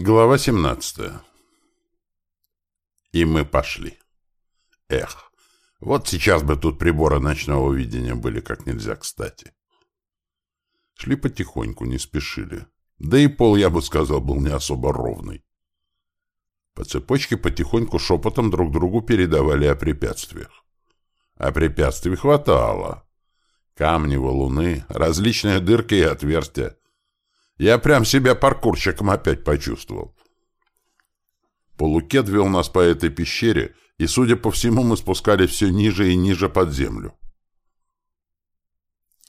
Глава 17. И мы пошли. Эх, вот сейчас бы тут приборы ночного видения были как нельзя кстати. Шли потихоньку, не спешили. Да и пол, я бы сказал, был не особо ровный. По цепочке потихоньку шепотом друг другу передавали о препятствиях. А препятствий хватало. Камни, валуны, различные дырки и отверстия. Я прям себя паркурщиком опять почувствовал. Полукет вел нас по этой пещере, и, судя по всему, мы спускались все ниже и ниже под землю.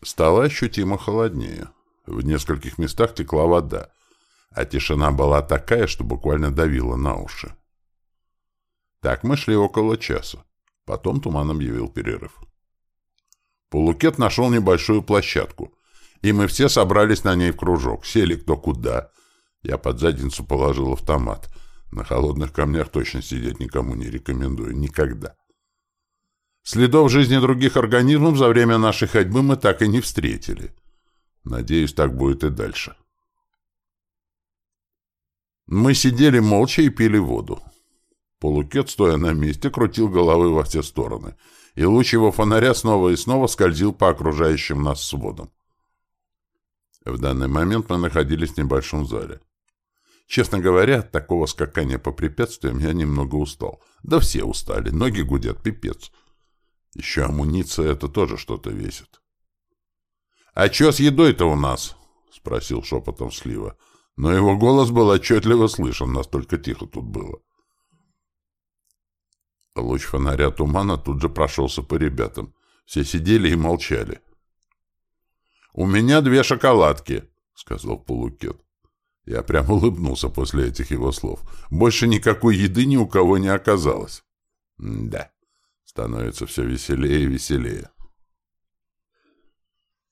Стало ощутимо холоднее. В нескольких местах текла вода, а тишина была такая, что буквально давила на уши. Так мы шли около часа. Потом туман объявил перерыв. Полукет нашел небольшую площадку, и мы все собрались на ней в кружок, сели кто куда. Я под задницу положил автомат. На холодных камнях точно сидеть никому не рекомендую. Никогда. Следов жизни других организмов за время нашей ходьбы мы так и не встретили. Надеюсь, так будет и дальше. Мы сидели молча и пили воду. Полукет, стоя на месте, крутил головой во все стороны, и луч его фонаря снова и снова скользил по окружающим нас сводам. В данный момент мы находились в небольшом зале. Честно говоря, от такого скакания по препятствиям я немного устал. Да все устали, ноги гудят, пипец. Еще амуниция — это тоже что-то весит. — А что с едой-то у нас? — спросил шепотом Слива. Но его голос был отчетливо слышен, настолько тихо тут было. Луч фонаря тумана тут же прошелся по ребятам. Все сидели и молчали. — «У меня две шоколадки», — сказал Полукет. Я прямо улыбнулся после этих его слов. Больше никакой еды ни у кого не оказалось. Да, становится все веселее и веселее.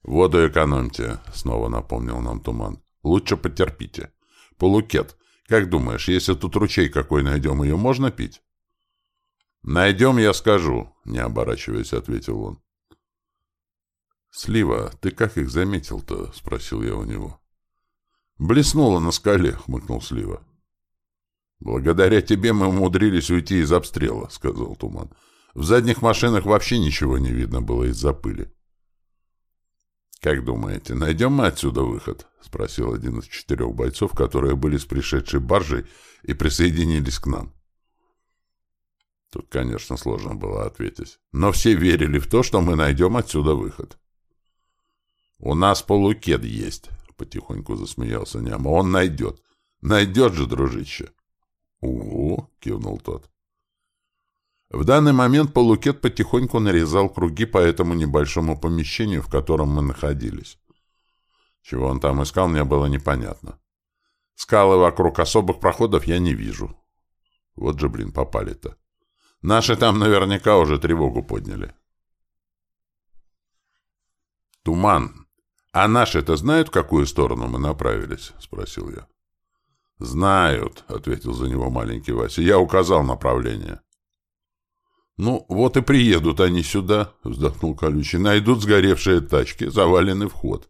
«Воду экономьте», — снова напомнил нам Туман. «Лучше потерпите. Полукет, как думаешь, если тут ручей какой найдем, ее можно пить?» «Найдем, я скажу», — не оборачиваясь, ответил он. «Слива, ты как их заметил-то?» — спросил я у него. «Блеснуло на скале», — хмыкнул Слива. «Благодаря тебе мы умудрились уйти из обстрела», — сказал Туман. «В задних машинах вообще ничего не видно было из-за пыли». «Как думаете, найдем мы отсюда выход?» — спросил один из четырех бойцов, которые были с пришедшей баржей и присоединились к нам. Тут, конечно, сложно было ответить. Но все верили в то, что мы найдем отсюда выход. «У нас полукед есть», — потихоньку засмеялся Няма. «Он найдет. Найдет же, дружище». «Угу», — кивнул тот. В данный момент полукет потихоньку нарезал круги по этому небольшому помещению, в котором мы находились. Чего он там искал, мне было непонятно. Скалы вокруг особых проходов я не вижу. Вот же, блин, попали-то. Наши там наверняка уже тревогу подняли. Туман, «А наши-то знают, в какую сторону мы направились?» — спросил я. «Знают», — ответил за него маленький Вася. «Я указал направление». «Ну, вот и приедут они сюда», — вздохнул Колючий. «Найдут сгоревшие тачки, заваленный вход.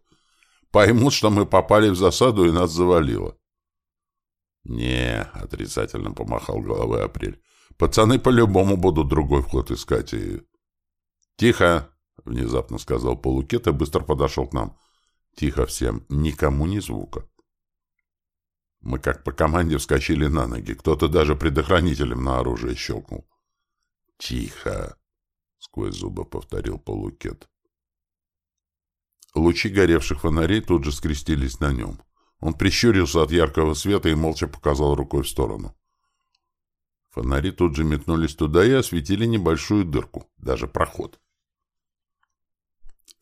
Поймут, что мы попали в засаду и нас завалило». «Не», — отрицательно помахал головой Апрель. «Пацаны по-любому будут другой вход искать и...» «Тихо!» — внезапно сказал Полукет и быстро подошел к нам. Тихо всем, никому ни звука. Мы как по команде вскочили на ноги. Кто-то даже предохранителем на оружие щелкнул. «Тихо!» — сквозь зубы повторил полукет. Лучи горевших фонарей тут же скрестились на нем. Он прищурился от яркого света и молча показал рукой в сторону. Фонари тут же метнулись туда и осветили небольшую дырку, даже проход.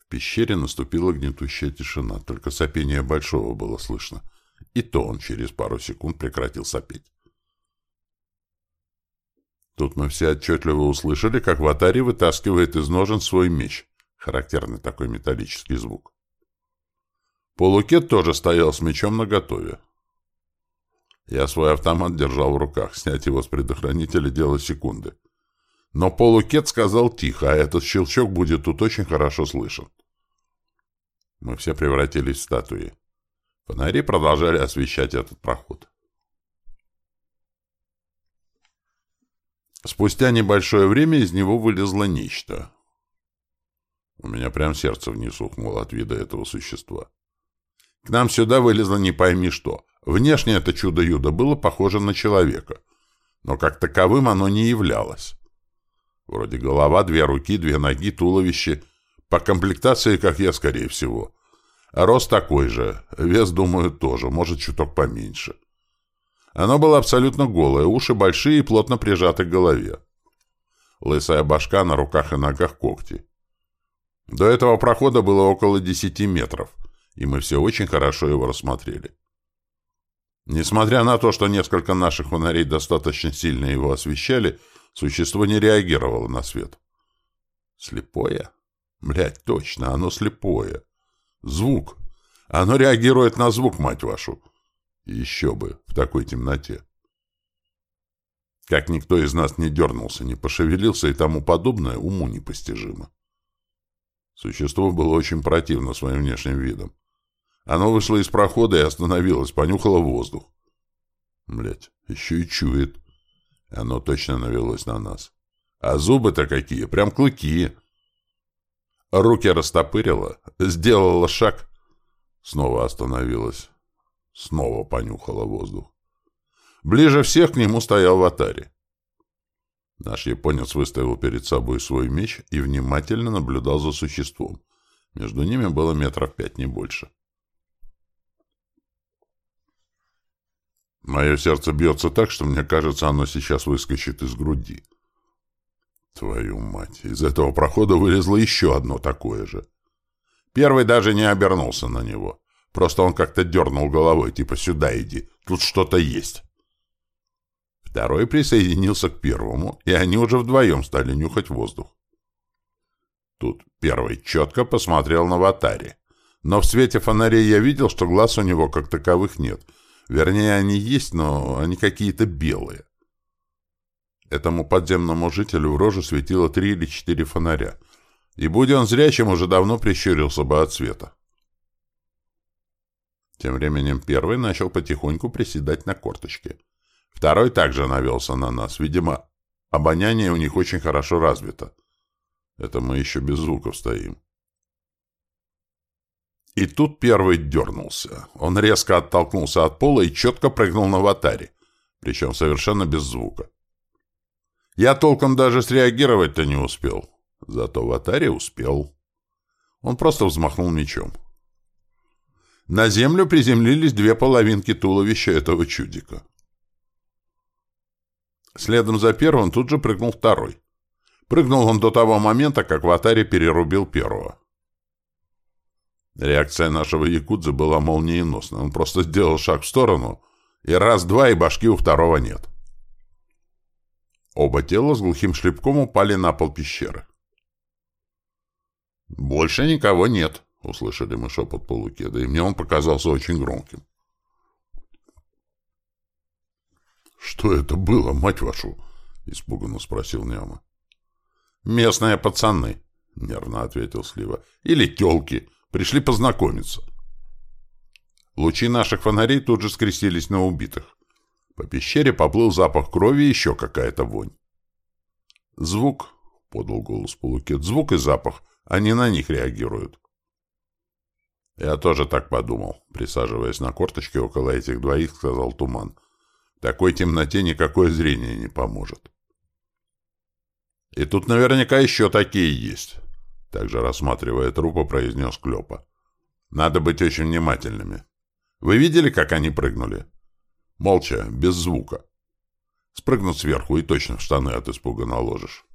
Пещере наступила гнетущая тишина, только сопение Большого было слышно. И то он через пару секунд прекратил сопеть. Тут мы все отчетливо услышали, как Ватари вытаскивает из ножен свой меч. Характерный такой металлический звук. Полукет тоже стоял с мечом наготове. Я свой автомат держал в руках. Снять его с предохранителя — дело секунды. Но полукет сказал тихо, а этот щелчок будет тут очень хорошо слышен. Мы все превратились в статуи. Фонари продолжали освещать этот проход. Спустя небольшое время из него вылезло нечто. У меня прям сердце вниз ухнуло от вида этого существа. К нам сюда вылезло не пойми что. Внешне это чудо-юдо было похоже на человека, но как таковым оно не являлось. Вроде голова, две руки, две ноги, туловище. По комплектации, как я, скорее всего. А рост такой же, вес, думаю, тоже, может, чуток поменьше. Оно было абсолютно голое, уши большие и плотно прижаты к голове. Лысая башка, на руках и ногах когти. До этого прохода было около десяти метров, и мы все очень хорошо его рассмотрели. Несмотря на то, что несколько наших фонарей достаточно сильно его освещали, существо не реагировало на свет. Слепое? Блядь, точно, оно слепое. Звук. Оно реагирует на звук, мать вашу. Еще бы, в такой темноте. Как никто из нас не дернулся, не пошевелился и тому подобное, уму непостижимо. Существо было очень противно своим внешним видом. Оно вышло из прохода и остановилось, понюхало воздух. Блять, еще и чует. Оно точно навелось на нас. А зубы-то какие, прям клыки. Руки растопырило, сделала шаг, снова остановилась, снова понюхала воздух. Ближе всех к нему стоял Ватари. Наш японец выставил перед собой свой меч и внимательно наблюдал за существом. Между ними было метров пять, не больше. Мое сердце бьется так, что мне кажется, оно сейчас выскочит из груди. Твою мать, из этого прохода вылезло еще одно такое же. Первый даже не обернулся на него. Просто он как-то дернул головой, типа «сюда иди, тут что-то есть». Второй присоединился к первому, и они уже вдвоем стали нюхать воздух. Тут первый четко посмотрел на Ватари. Но в свете фонарей я видел, что глаз у него как таковых нет. Вернее, они есть, но они какие-то белые. Этому подземному жителю в рожу светило три или четыре фонаря. И будь он зрячим, уже давно прищурился бы от света. Тем временем первый начал потихоньку приседать на корточке. Второй также навелся на нас. Видимо, обоняние у них очень хорошо развито. Это мы еще без звуков стоим. И тут первый дернулся. Он резко оттолкнулся от пола и четко прыгнул на ватаре, причем совершенно без звука. Я толком даже среагировать-то не успел. Зато ватаре успел. Он просто взмахнул мечом. На землю приземлились две половинки туловища этого чудика. Следом за первым тут же прыгнул второй. Прыгнул он до того момента, как в атаре перерубил первого. Реакция нашего якудза была молниеносной. Он просто сделал шаг в сторону, и раз-два, и башки у второго нет. Оба тела с глухим шлепком упали на пол пещеры. «Больше никого нет», — услышали мы шепот полукеда, и мне он показался очень громким. «Что это было, мать вашу?» — испуганно спросил Няма. «Местные пацаны», — нервно ответил Слива. «Или тёлки. Пришли познакомиться». Лучи наших фонарей тут же скрестились на убитых. По пещере поплыл запах крови и еще какая-то вонь. «Звук», — подал голос Полукет, — «звук и запах. Они на них реагируют». «Я тоже так подумал», — присаживаясь на корточке около этих двоих, сказал Туман. Такой темноте никакое зрение не поможет. И тут наверняка еще такие есть. Также рассматривая трупы, произнес Клёпа. Надо быть очень внимательными. Вы видели, как они прыгнули? Молча, без звука. Спрыгнут сверху и точно в штаны от испуга наложишь.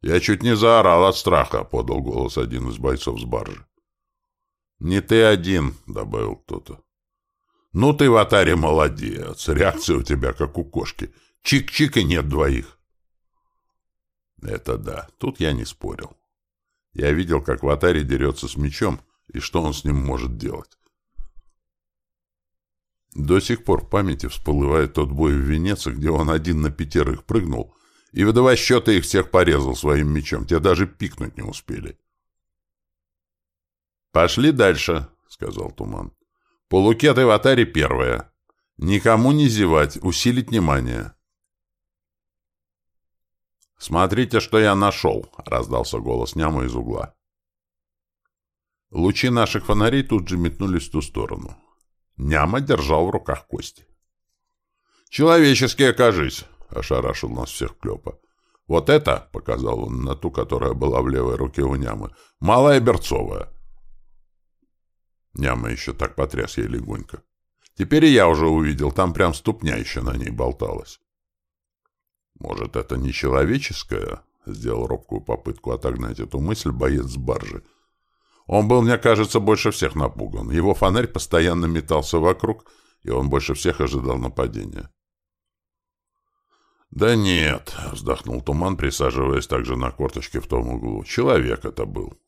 «Я чуть не заорал от страха», — подал голос один из бойцов с баржи. «Не ты один», — добавил кто-то. «Ну ты в атаре молодец. Реакция у тебя, как у кошки. Чик-чик и нет двоих». Это да. Тут я не спорил. Я видел, как в атаре дерется с мечом, и что он с ним может делать. До сих пор в памяти всплывает тот бой в Венеции, где он один на пятерых прыгнул и, выдавая счеты, их всех порезал своим мечом. Те даже пикнуть не успели. «Пошли дальше», — сказал Туман. Полукеты в атаре первая. Никому не зевать, усилить внимание. «Смотрите, что я нашел!» — раздался голос нямы из угла. Лучи наших фонарей тут же метнулись в ту сторону. Няма держал в руках кости. «Человеческие, кажись!» — ошарашил нас всех Клёпа. «Вот это!» — показал он на ту, которая была в левой руке у Нямы. «Малая берцовая!» Няма еще так потряс ей легонько. Теперь и я уже увидел, там прям ступня еще на ней болталась. «Может, это не человеческое?» — сделал робкую попытку отогнать эту мысль боец с баржи. Он был, мне кажется, больше всех напуган. Его фонарь постоянно метался вокруг, и он больше всех ожидал нападения. «Да нет», — вздохнул Туман, присаживаясь также на корточке в том углу. «Человек это был».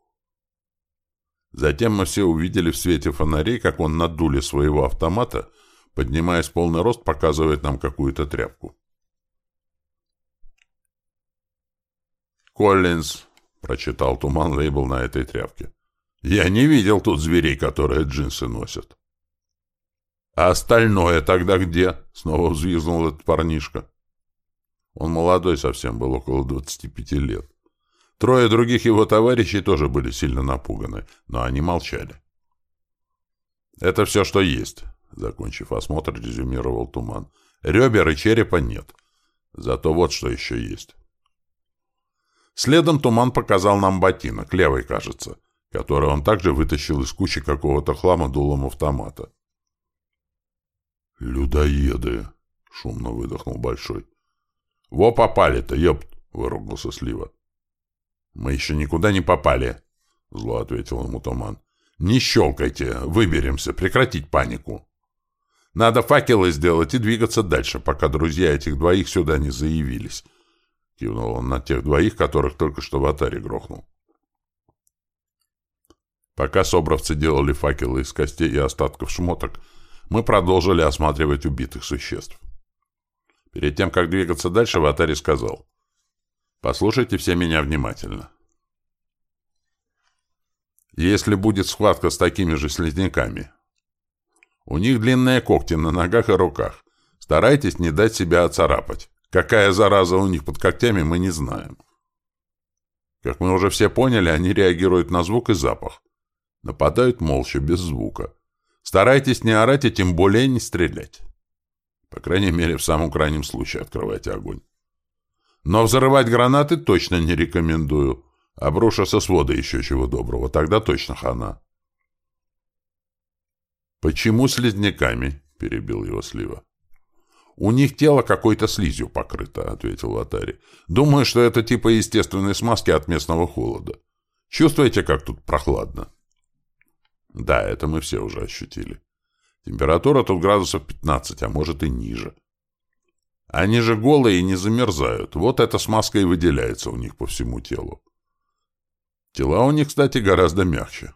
Затем мы все увидели в свете фонарей, как он на дуле своего автомата, поднимаясь полный рост, показывает нам какую-то тряпку. «Коллинз», — прочитал Туман лейбл на этой тряпке. «Я не видел тут зверей, которые джинсы носят». «А остальное тогда где?» — снова взвизгнул этот парнишка. Он молодой совсем, был около 25 лет. Трое других его товарищей тоже были сильно напуганы, но они молчали. «Это все, что есть», — закончив осмотр, резюмировал Туман. «Ребер и черепа нет. Зато вот что еще есть». Следом Туман показал нам ботинок, левый, кажется, который он также вытащил из кучи какого-то хлама дулом автомата. «Людоеды!» — шумно выдохнул Большой. «Во попали-то, ёпт!» — выругался Слива. «Мы еще никуда не попали», — зло ответил ему Туман. «Не щелкайте, выберемся, прекратить панику. Надо факелы сделать и двигаться дальше, пока друзья этих двоих сюда не заявились», — кивнул он на тех двоих, которых только что в атаре грохнул. Пока собравцы делали факелы из костей и остатков шмоток, мы продолжили осматривать убитых существ. Перед тем, как двигаться дальше, Ватари сказал. «Послушайте все меня внимательно. Если будет схватка с такими же слизняками, у них длинные когти на ногах и руках. Старайтесь не дать себя оцарапать. Какая зараза у них под когтями, мы не знаем. Как мы уже все поняли, они реагируют на звук и запах. Нападают молча, без звука. Старайтесь не орать и тем более не стрелять. По крайней мере, в самом крайнем случае открывайте огонь. Но взрывать гранаты точно не рекомендую. Обрушатся с воды еще чего доброго. Тогда точно хана. «Почему слизняками?» — перебил его Слива. «У них тело какой-то слизью покрыто», — ответил Ватари. «Думаю, что это типа естественной смазки от местного холода. Чувствуете, как тут прохладно?» «Да, это мы все уже ощутили. Температура тут градусов 15, а может и ниже. Они же голые и не замерзают. Вот эта смазка и выделяется у них по всему телу. Тела у них, кстати, гораздо мягче.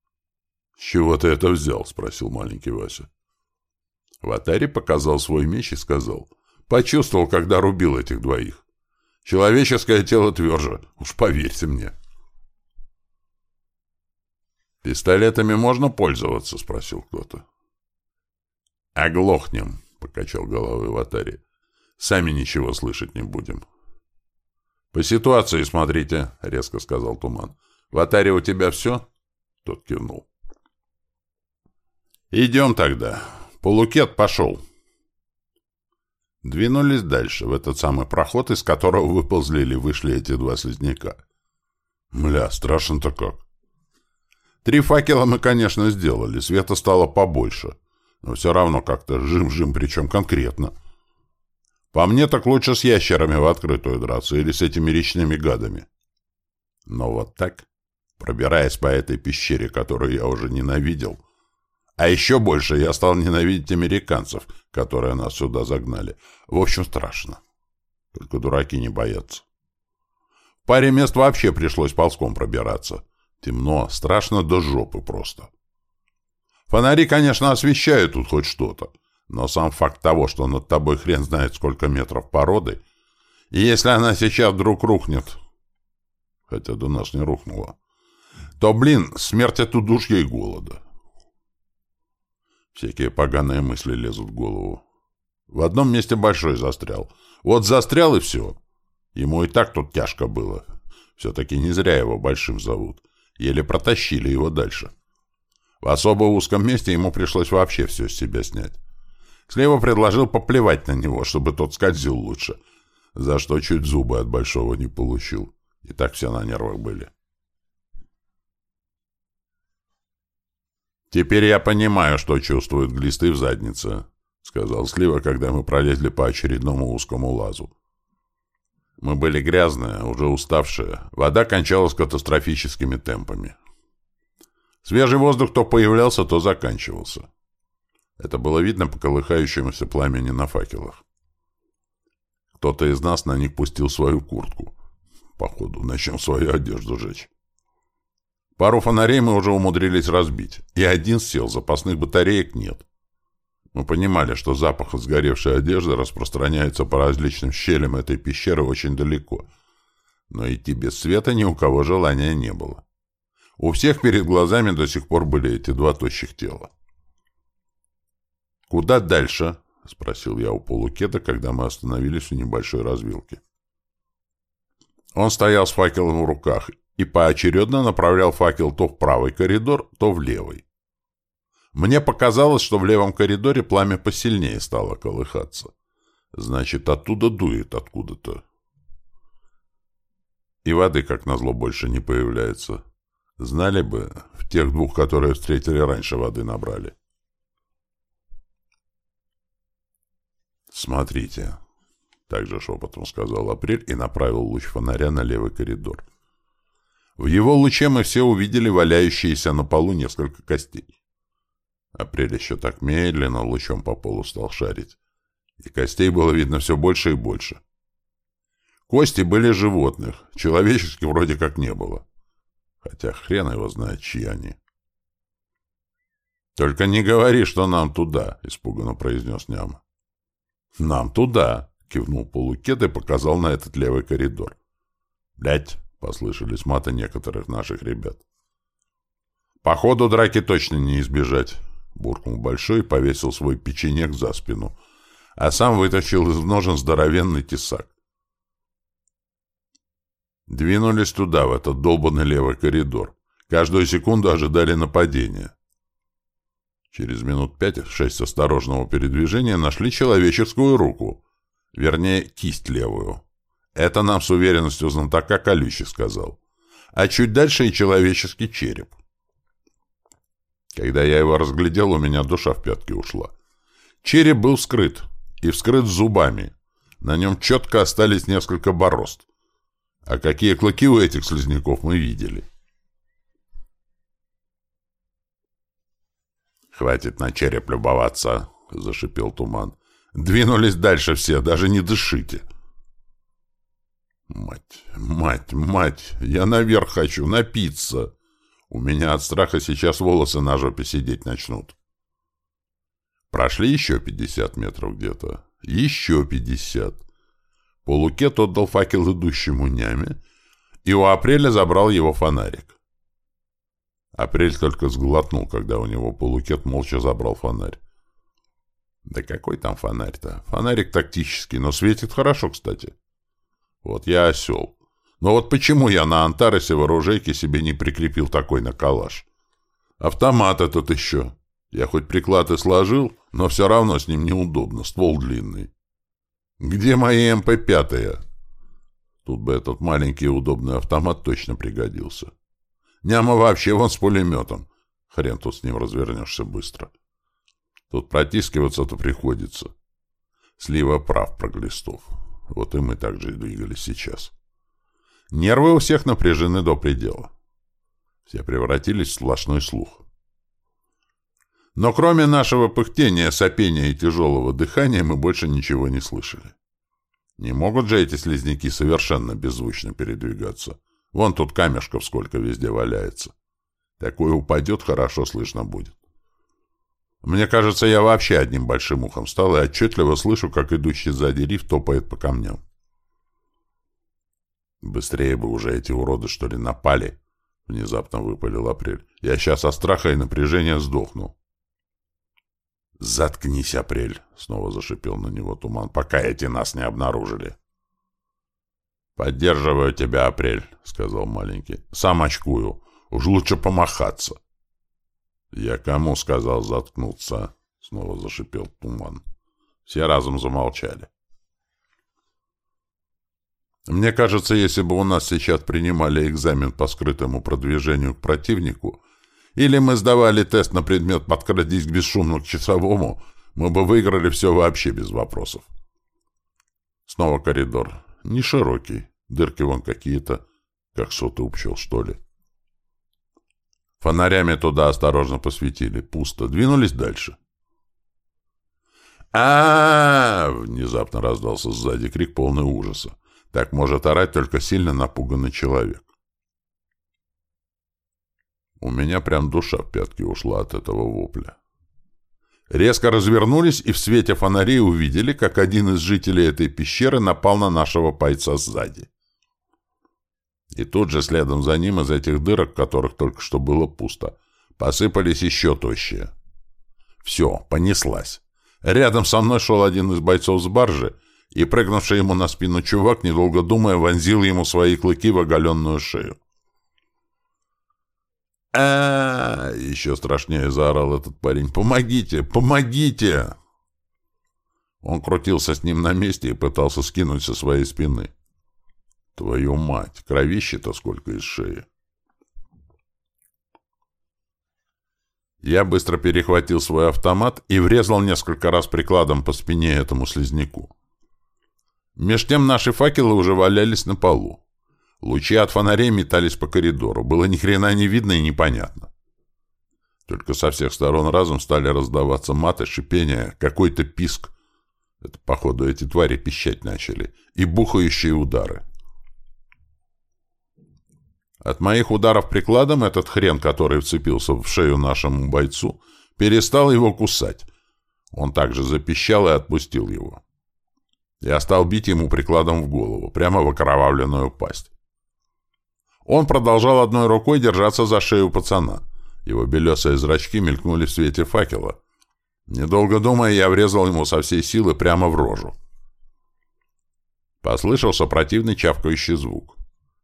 — С чего ты это взял? — спросил маленький Вася. Ватари показал свой меч и сказал. — Почувствовал, когда рубил этих двоих. Человеческое тело тверже, уж поверьте мне. — Пистолетами можно пользоваться? — спросил кто-то. «Оглохнем», — покачал головой Ватари. «Сами ничего слышать не будем». «По ситуации смотрите», — резко сказал Туман. «Ватари, у тебя все?» Тот кивнул. «Идем тогда. Полукет пошел». Двинулись дальше, в этот самый проход, из которого выползли или вышли эти два слизняка. Мля, страшно-то как. Три факела мы, конечно, сделали, света стало побольше — но все равно как-то жим-жим, причем конкретно. По мне так лучше с ящерами в открытую драться или с этими речными гадами. Но вот так, пробираясь по этой пещере, которую я уже ненавидел, а еще больше я стал ненавидеть американцев, которые нас сюда загнали. В общем, страшно. Только дураки не боятся. В паре мест вообще пришлось ползком пробираться. Темно, страшно до жопы просто. Фонари, конечно, освещают тут хоть что-то, но сам факт того, что над тобой хрен знает сколько метров породы, и если она сейчас вдруг рухнет, хотя до нас не рухнула, то, блин, смерть от удушья и голода. Всякие поганые мысли лезут в голову. В одном месте большой застрял. Вот застрял и все. Ему и так тут тяжко было. Все-таки не зря его Большим зовут. Еле протащили его дальше. В особо узком месте ему пришлось вообще все с себя снять. Слева предложил поплевать на него, чтобы тот скользил лучше, за что чуть зубы от Большого не получил. И так все на нервах были. «Теперь я понимаю, что чувствуют глисты в заднице», — сказал Слива, когда мы пролезли по очередному узкому лазу. Мы были грязные, уже уставшие. Вода кончалась катастрофическими темпами. Свежий воздух то появлялся, то заканчивался. Это было видно по колыхающемуся пламени на факелах. Кто-то из нас на них пустил свою куртку. Походу, начнем свою одежду жечь. Пару фонарей мы уже умудрились разбить, и один сел, запасных батареек нет. Мы понимали, что запах от сгоревшей одежды распространяется по различным щелям этой пещеры очень далеко, но идти без света ни у кого желания не было. У всех перед глазами до сих пор были эти два тощих тела. «Куда дальше?» — спросил я у полукета, когда мы остановились у небольшой развилки. Он стоял с факелом в руках и поочередно направлял факел то в правый коридор, то в левый. Мне показалось, что в левом коридоре пламя посильнее стало колыхаться. Значит, оттуда дует откуда-то. И воды, как назло, больше не появляется. Знали бы, в тех двух, которые встретили раньше, воды набрали. «Смотрите», — также шепотом сказал Апрель и направил луч фонаря на левый коридор. В его луче мы все увидели валяющиеся на полу несколько костей. Апрель еще так медленно лучом по полу стал шарить, и костей было видно все больше и больше. Кости были животных, человеческих вроде как не было. Хотя хрен его знает, чьи они. «Только не говори, что нам туда», — испуганно произнес Няма. «Нам туда», — кивнул полукет и показал на этот левый коридор. «Блядь!» — послышались маты некоторых наших ребят. «Походу драки точно не избежать», — буркнул Большой повесил свой печенек за спину, а сам вытащил из ножен здоровенный тесак. Двинулись туда, в этот долбанный левый коридор. Каждую секунду ожидали нападения. Через минут пять-шесть осторожного передвижения нашли человеческую руку. Вернее, кисть левую. Это нам с уверенностью знатока Колючий сказал. А чуть дальше и человеческий череп. Когда я его разглядел, у меня душа в пятки ушла. Череп был вскрыт, и вскрыт зубами. На нем четко остались несколько борозд. А какие клыки у этих слизняков мы видели. «Хватит на череп любоваться», — зашипел туман. «Двинулись дальше все, даже не дышите». «Мать, мать, мать, я наверх хочу, напиться. У меня от страха сейчас волосы на жопе сидеть начнут». Прошли еще пятьдесят метров где-то. Еще пятьдесят. Полукет отдал факел идущему няме, и у Апреля забрал его фонарик. Апрель только сглотнул, когда у него полукет молча забрал фонарь. Да какой там фонарь-то? Фонарик тактический, но светит хорошо, кстати. Вот я осел. Но вот почему я на Антаросе в оружейке себе не прикрепил такой на калаш? Автомат этот еще. Я хоть приклад и сложил, но все равно с ним неудобно, ствол длинный. Где мои МП-5? Тут бы этот маленький удобный автомат точно пригодился. Няма вообще вон с пулеметом. Хрен тут с ним развернешься быстро. Тут протискиваться-то приходится. Слива прав про глистов. Вот и мы так же двигались сейчас. Нервы у всех напряжены до предела. Все превратились в сплошной слух. Но кроме нашего пыхтения, сопения и тяжелого дыхания мы больше ничего не слышали. Не могут же эти слизняки совершенно беззвучно передвигаться. Вон тут камешков сколько везде валяется. Такое упадет, хорошо слышно будет. Мне кажется, я вообще одним большим ухом стал и отчетливо слышу, как идущий сзади риф топает по камням. Быстрее бы уже эти уроды, что ли, напали, — внезапно выпалил Апрель. Я сейчас от страха и напряжения сдохну. «Заткнись, Апрель!» — снова зашипел на него туман, — пока эти нас не обнаружили. «Поддерживаю тебя, Апрель», — сказал маленький. «Сам очкую. Уж лучше помахаться». «Я кому сказал заткнуться?» — снова зашипел туман. Все разом замолчали. Мне кажется, если бы у нас сейчас принимали экзамен по скрытому продвижению к противнику, или мы сдавали тест на предмет «подкрадись бесшумно к часовому», мы бы выиграли все вообще без вопросов. Снова коридор. Не широкий. Дырки вон какие-то, как соты у пчел, что ли. Фонарями туда осторожно посветили. Пусто. Двинулись дальше. а, -а, -а, -а внезапно раздался сзади крик полный ужаса. Так может орать только сильно напуганный человек. У меня прям душа в пятки ушла от этого вопля. Резко развернулись и в свете фонарей увидели, как один из жителей этой пещеры напал на нашего пайца сзади. И тут же следом за ним из этих дырок, которых только что было пусто, посыпались еще тощие. Все, понеслась. Рядом со мной шел один из бойцов с баржи, и прыгнувший ему на спину чувак, недолго думая, вонзил ему свои клыки в оголенную шею. а, еще страшнее заорал этот парень. «Помогите! Помогите!» Он крутился с ним на месте и пытался скинуть со своей спины. «Твою мать! Кровище-то сколько из шеи!» Я быстро перехватил свой автомат и врезал несколько раз прикладом по спине этому слизняку. Меж тем наши факелы уже валялись на полу. Лучи от фонарей метались по коридору. Было ни хрена не видно и непонятно. Только со всех сторон разом стали раздаваться маты, шипения, какой-то писк. Это, походу, эти твари пищать начали. И бухающие удары. От моих ударов прикладом этот хрен, который вцепился в шею нашему бойцу, перестал его кусать. Он также запищал и отпустил его. Я стал бить ему прикладом в голову, прямо в окровавленную пасть. Он продолжал одной рукой держаться за шею пацана. Его белесые зрачки мелькнули в свете факела. Недолго думая, я врезал ему со всей силы прямо в рожу. Послышался противный чавкающий звук.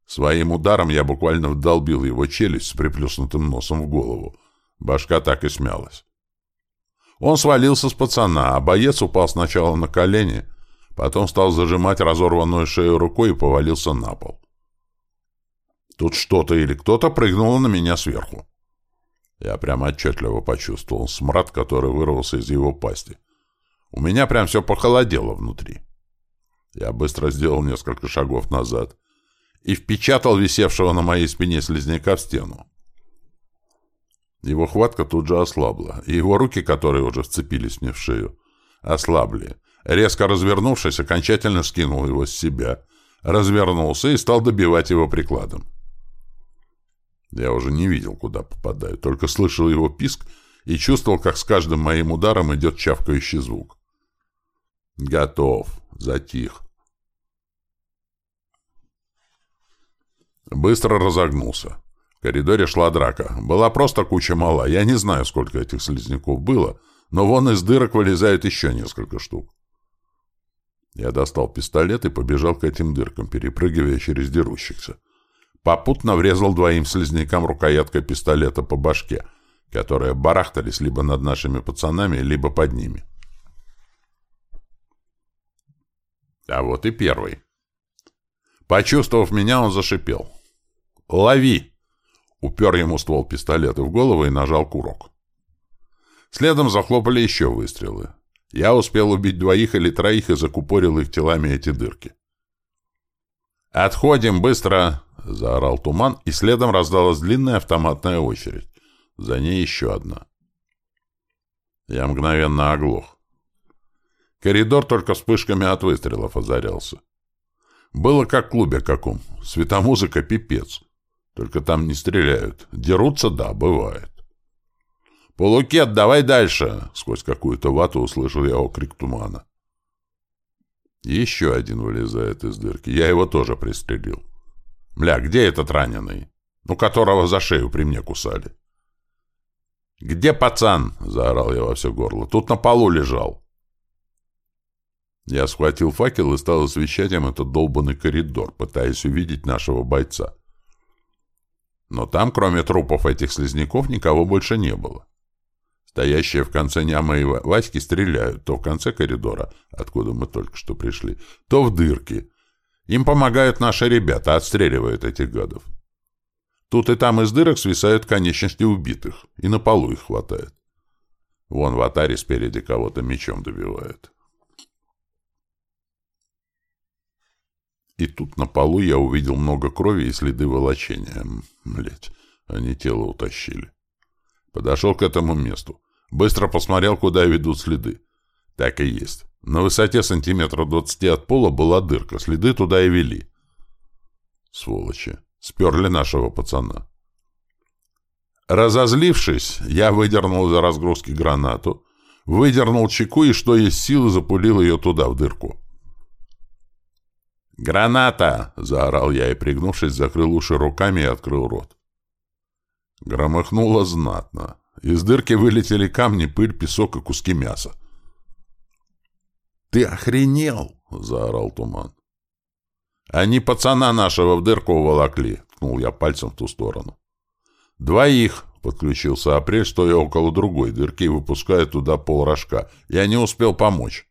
Своим ударом я буквально вдолбил его челюсть с приплюснутым носом в голову. Башка так и смялась. Он свалился с пацана, а боец упал сначала на колени, Потом стал зажимать разорванную шею рукой и повалился на пол. Тут что-то или кто-то прыгнул на меня сверху. Я прямо отчетливо почувствовал смрад, который вырвался из его пасти. У меня прям все похолодело внутри. Я быстро сделал несколько шагов назад и впечатал висевшего на моей спине слизняка в стену. Его хватка тут же ослабла, и его руки, которые уже вцепились мне в шею, ослабли, Резко развернувшись, окончательно скинул его с себя, развернулся и стал добивать его прикладом. Я уже не видел, куда попадаю, только слышал его писк и чувствовал, как с каждым моим ударом идет чавкающий звук. Готов. Затих. Быстро разогнулся. В коридоре шла драка. Была просто куча мала. Я не знаю, сколько этих слизняков было, но вон из дырок вылезают еще несколько штук. Я достал пистолет и побежал к этим дыркам, перепрыгивая через дерущихся. Попутно врезал двоим слизнякам рукояткой пистолета по башке, которые барахтались либо над нашими пацанами, либо под ними. А вот и первый. Почувствовав меня, он зашипел. «Лови!» Упер ему ствол пистолета в голову и нажал курок. Следом захлопали еще выстрелы. Я успел убить двоих или троих и закупорил их телами эти дырки. «Отходим, быстро!» — заорал туман, и следом раздалась длинная автоматная очередь. За ней еще одна. Я мгновенно оглох. Коридор только вспышками от выстрелов озарялся. Было как в клубе каком. Светомузыка пипец. Только там не стреляют. Дерутся, да, бывает. «Полукет, давай дальше!» Сквозь какую-то вату услышал я окрик тумана. Еще один вылезает из дырки. Я его тоже пристрелил. Бля, где этот раненый? Ну, которого за шею при мне кусали. «Где пацан?» — заорал я во все горло. «Тут на полу лежал». Я схватил факел и стал освещать им этот долбанный коридор, пытаясь увидеть нашего бойца. Но там, кроме трупов этих слизняков, никого больше не было. Стоящие в конце Няма и Васьки стреляют то в конце коридора, откуда мы только что пришли, то в дырки. Им помогают наши ребята, отстреливают этих гадов. Тут и там из дырок свисают конечности убитых, и на полу их хватает. Вон в атаре спереди кого-то мечом добивают. И тут на полу я увидел много крови и следы волочения. Блять, они тело утащили. Подошел к этому месту. Быстро посмотрел, куда ведут следы. Так и есть. На высоте сантиметров двадцати от пола была дырка. Следы туда и вели. Сволочи. Сперли нашего пацана. Разозлившись, я выдернул за разгрузки гранату, выдернул чеку и, что есть силы, запулил ее туда, в дырку. «Граната!» — заорал я и, пригнувшись, закрыл уши руками и открыл рот. Громыхнуло знатно. Из дырки вылетели камни, пыль, песок и куски мяса. «Ты охренел!» — заорал туман. «Они пацана нашего в дырку уволокли!» — ткнул я пальцем в ту сторону. «Двоих!» — подключился Апрель, стоя около другой дырки и выпуская туда полрожка. «Я не успел помочь!»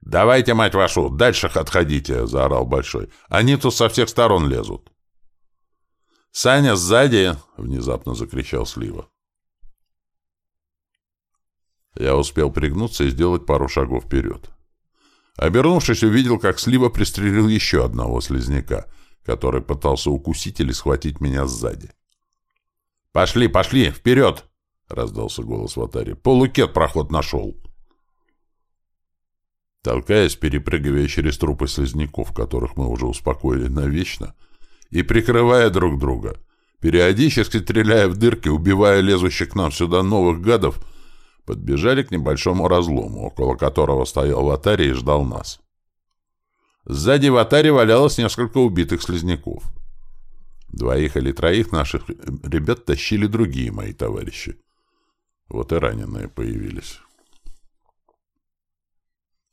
«Давайте, мать вашу, дальше отходите!» — заорал Большой. «Они тут со всех сторон лезут!» «Саня, сзади!» — внезапно закричал Слива. Я успел пригнуться и сделать пару шагов вперед. Обернувшись, увидел, как Слива пристрелил еще одного слизняка, который пытался укусить или схватить меня сзади. «Пошли, пошли, вперед!» — раздался голос в атаре. «Полукет проход нашел!» Толкаясь, перепрыгивая через трупы слизняков, которых мы уже успокоили навечно, и прикрывая друг друга, периодически стреляя в дырки, убивая лезущих к нам сюда новых гадов, подбежали к небольшому разлому, около которого стоял Ватари и ждал нас. Сзади в Атаре валялось несколько убитых слизняков. Двоих или троих наших ребят тащили другие мои товарищи. Вот и раненые появились.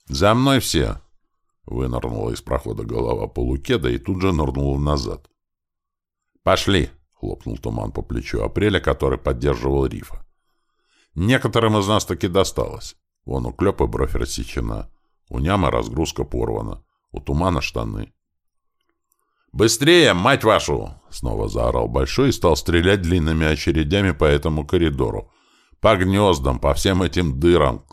«За мной все!» Вынырнула из прохода голова полукеда и тут же нырнула назад. «Пошли!» — хлопнул туман по плечу Апреля, который поддерживал рифа. «Некоторым из нас таки досталось. Вон у Клёпа бровь рассечена, у Няма разгрузка порвана, у тумана штаны». «Быстрее, мать вашу!» — снова заорал Большой и стал стрелять длинными очередями по этому коридору. По гнездам, по всем этим дырам,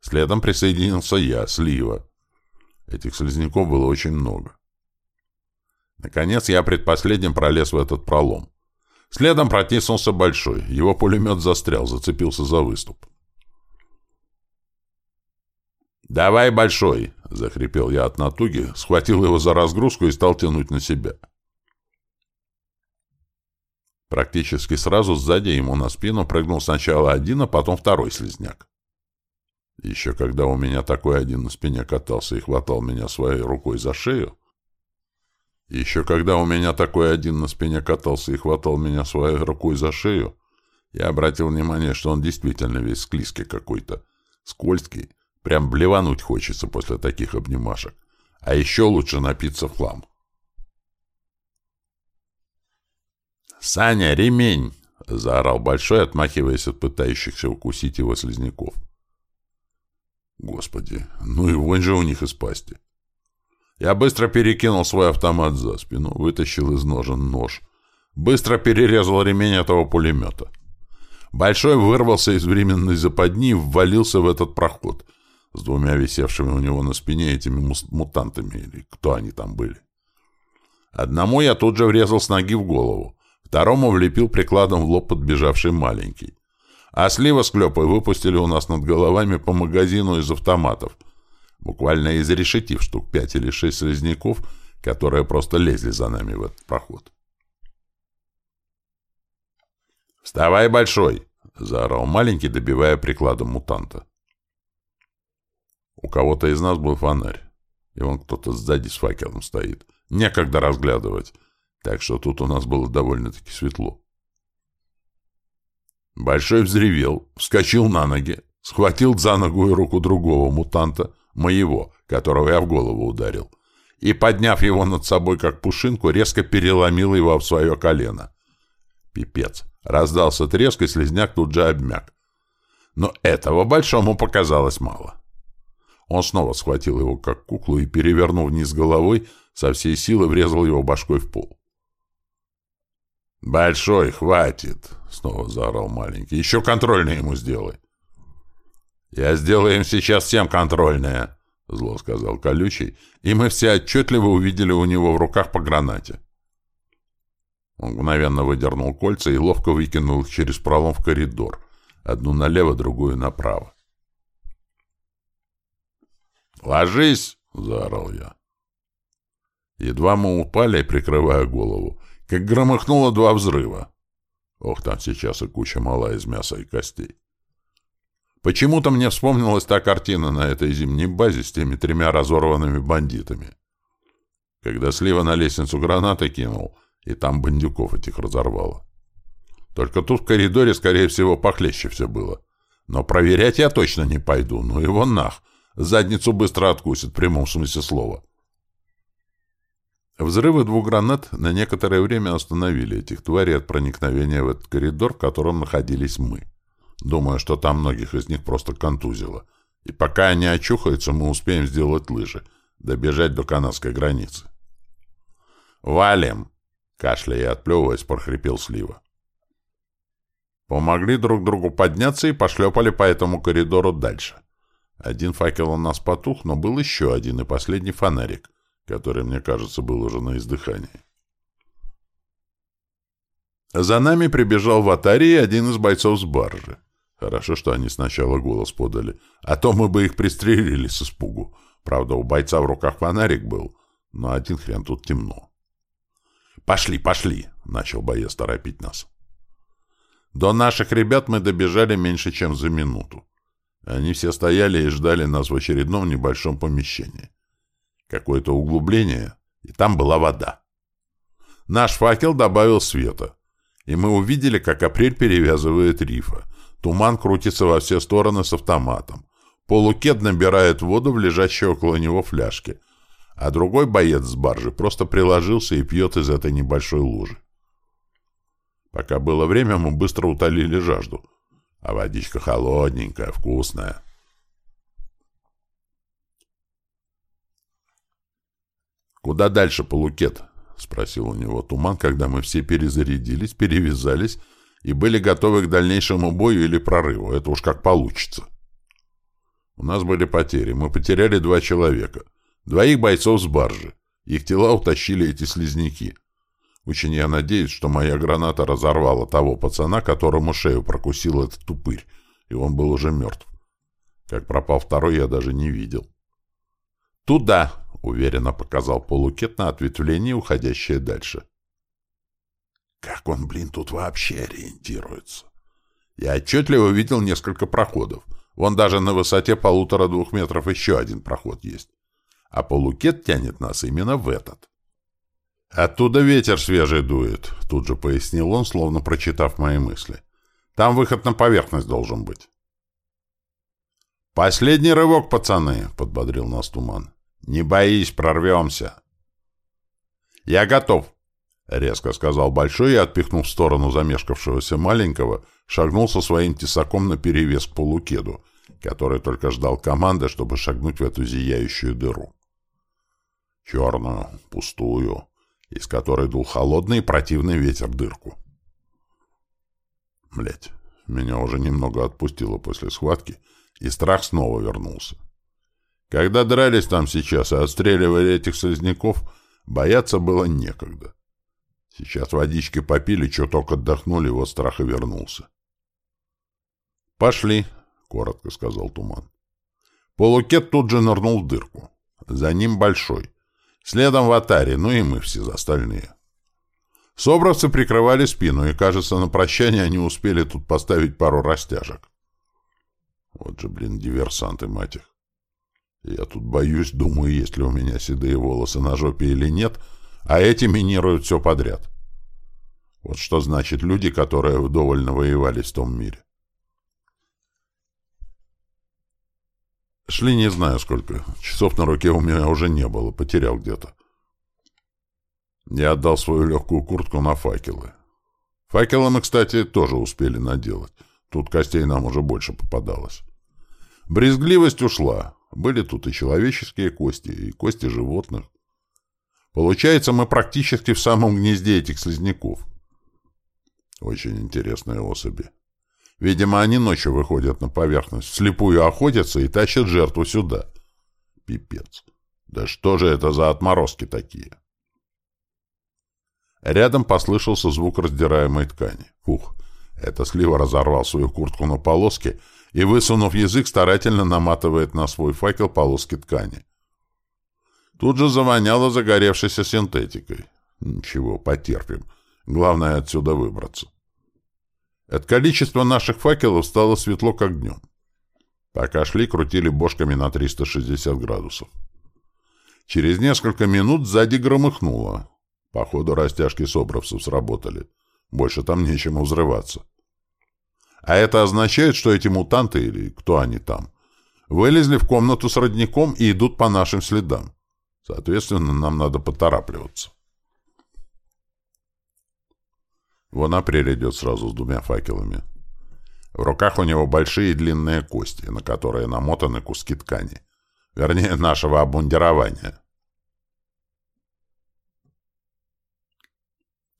Следом присоединился я, Слива. Этих слизняков было очень много. Наконец я предпоследним пролез в этот пролом. Следом протиснулся Большой. Его пулемет застрял, зацепился за выступ. «Давай, Большой!» — захрипел я от натуги, схватил его за разгрузку и стал тянуть на себя. Практически сразу сзади ему на спину прыгнул сначала один, а потом второй слизняк. Еще когда у меня такой один на спине катался и хватал меня своей рукой за шею, еще когда у меня такой один на спине катался и хватал меня своей рукой за шею, я обратил внимание, что он действительно весь склизкий какой-то, скользкий, прям блевануть хочется после таких обнимашек. А еще лучше напиться в хлам. «Саня, ремень!» — заорал Большой, отмахиваясь от пытающихся укусить его слизняков. Господи, ну и вонь же у них из пасти. Я быстро перекинул свой автомат за спину, вытащил из ножен нож. Быстро перерезал ремень этого пулемета. Большой вырвался из временной западни и ввалился в этот проход с двумя висевшими у него на спине этими мутантами, или кто они там были. Одному я тут же врезал с ноги в голову, второму влепил прикладом в лоб подбежавший маленький. А слива с клепой выпустили у нас над головами по магазину из автоматов, буквально изрешетив штук пять или шесть слизняков, которые просто лезли за нами в этот проход. «Вставай, большой!» — заорал маленький, добивая прикладом мутанта. У кого-то из нас был фонарь, и вон кто-то сзади с факелом стоит. Некогда разглядывать, так что тут у нас было довольно-таки светло. Большой взревел, вскочил на ноги, Схватил за ногу и руку другого мутанта, моего, которого я в голову ударил, и, подняв его над собой как пушинку, резко переломил его в свое колено. Пипец. Раздался треск, и слезняк тут же обмяк. Но этого большому показалось мало. Он снова схватил его как куклу и, перевернув вниз головой, со всей силы врезал его башкой в пол. «Большой, хватит!» — снова заорал маленький. «Еще контрольное ему сделай!» «Я сделаю им сейчас всем контрольное!» — зло сказал колючий, и мы все отчетливо увидели у него в руках по гранате. Он мгновенно выдернул кольца и ловко выкинул их через пролом в коридор, одну налево, другую направо. «Ложись!» — заорал я. Едва мы упали, прикрывая голову, как громыхнуло два взрыва. Ох, там сейчас и куча мала из мяса и костей. Почему-то мне вспомнилась та картина на этой зимней базе с теми тремя разорванными бандитами. Когда Слива на лестницу гранаты кинул, и там бандюков этих разорвало. Только тут в коридоре, скорее всего, похлеще все было. Но проверять я точно не пойду, ну его нах. Задницу быстро откусит, в прямом смысле слова. Взрывы двух гранат на некоторое время остановили этих тварей от проникновения в этот коридор, в котором находились мы. Думаю, что там многих из них просто контузило. И пока они очухаются, мы успеем сделать лыжи, добежать до канадской границы. «Валим!» — кашляя и отплевываясь, прохрипел Слива. Помогли друг другу подняться и пошлепали по этому коридору дальше. Один факел у нас потух, но был еще один и последний фонарик, который, мне кажется, был уже на издыхании. За нами прибежал в Атарии один из бойцов с баржи. Хорошо, что они сначала голос подали, а то мы бы их пристрелили с испугу. Правда, у бойца в руках фонарик был, но один хрен тут темно. «Пошли, пошли!» — начал боец торопить нас. До наших ребят мы добежали меньше, чем за минуту. Они все стояли и ждали нас в очередном небольшом помещении. Какое-то углубление, и там была вода. Наш факел добавил света, и мы увидели, как апрель перевязывает рифа. Туман крутится во все стороны с автоматом. Полукет набирает воду в лежащей около него фляжке, а другой боец с баржи просто приложился и пьет из этой небольшой лужи. Пока было время, мы быстро утолили жажду, а водичка холодненькая, вкусная. «Куда дальше, Полукет?» — спросил у него Туман, когда мы все перезарядились, перевязались и были готовы к дальнейшему бою или прорыву. Это уж как получится. У нас были потери. Мы потеряли два человека. Двоих бойцов с баржи. Их тела утащили эти слизняки. Очень я надеюсь, что моя граната разорвала того пацана, которому шею прокусил этот тупырь, и он был уже мертв. Как пропал второй, я даже не видел. «Туда!» — уверенно показал полукет на ответвление, уходящее дальше. Как он, блин, тут вообще ориентируется? Я отчетливо видел несколько проходов. Вон даже на высоте полутора-двух метров еще один проход есть. А полукет тянет нас именно в этот. «Оттуда ветер свежий дует», — тут же пояснил он, словно прочитав мои мысли. «Там выход на поверхность должен быть». «Последний рывок, пацаны», — подбодрил нас Туман. «Не боись, прорвемся». «Я готов», — резко сказал Большой и, отпихнув в сторону замешкавшегося маленького, шагнул со своим тесаком наперевес к полукеду, который только ждал команды, чтобы шагнуть в эту зияющую дыру. Черную, пустую, из которой дул холодный и противный ветер дырку. Блять, меня уже немного отпустило после схватки, и страх снова вернулся. Когда дрались там сейчас и отстреливали этих слизняков, бояться было некогда. Сейчас водички попили, чуток отдохнули, вот страх и вернулся. «Пошли», — коротко сказал Туман. Полукет тут же нырнул в дырку. За ним большой. Следом в атаре, ну и мы все остальные. Собравцы прикрывали спину, и, кажется, на прощание они успели тут поставить пару растяжек. Вот же, блин, диверсанты, мать их. Я тут боюсь, думаю, есть ли у меня седые волосы на жопе или нет, а эти минируют все подряд. Вот что значит люди, которые вдоволь навоевались в том мире. Шли не знаю сколько. Часов на руке у меня уже не было, потерял где-то. Я отдал свою легкую куртку на факелы. Факелы мы, кстати, тоже успели наделать. Тут костей нам уже больше попадалось. Брезгливость ушла. Были тут и человеческие кости, и кости животных. Получается, мы практически в самом гнезде этих слизняков. Очень интересные особи. Видимо, они ночью выходят на поверхность, вслепую охотятся и тащат жертву сюда. Пипец. Да что же это за отморозки такие? Рядом послышался звук раздираемой ткани. Фух, это слива разорвал свою куртку на полоски и, высунув язык, старательно наматывает на свой факел полоски ткани. Тут же завоняло загоревшейся синтетикой. Ничего, потерпим. Главное отсюда выбраться. От количества наших факелов стало светло, как днем. Пока шли, крутили бошками на 360 градусов. Через несколько минут сзади громыхнуло. Походу, растяжки собравцев сработали. Больше там нечему взрываться. А это означает, что эти мутанты, или кто они там, вылезли в комнату с родником и идут по нашим следам. Соответственно, нам надо поторапливаться. Вон апрель идет сразу с двумя факелами. В руках у него большие длинные кости, на которые намотаны куски ткани. Вернее, нашего обмундирования.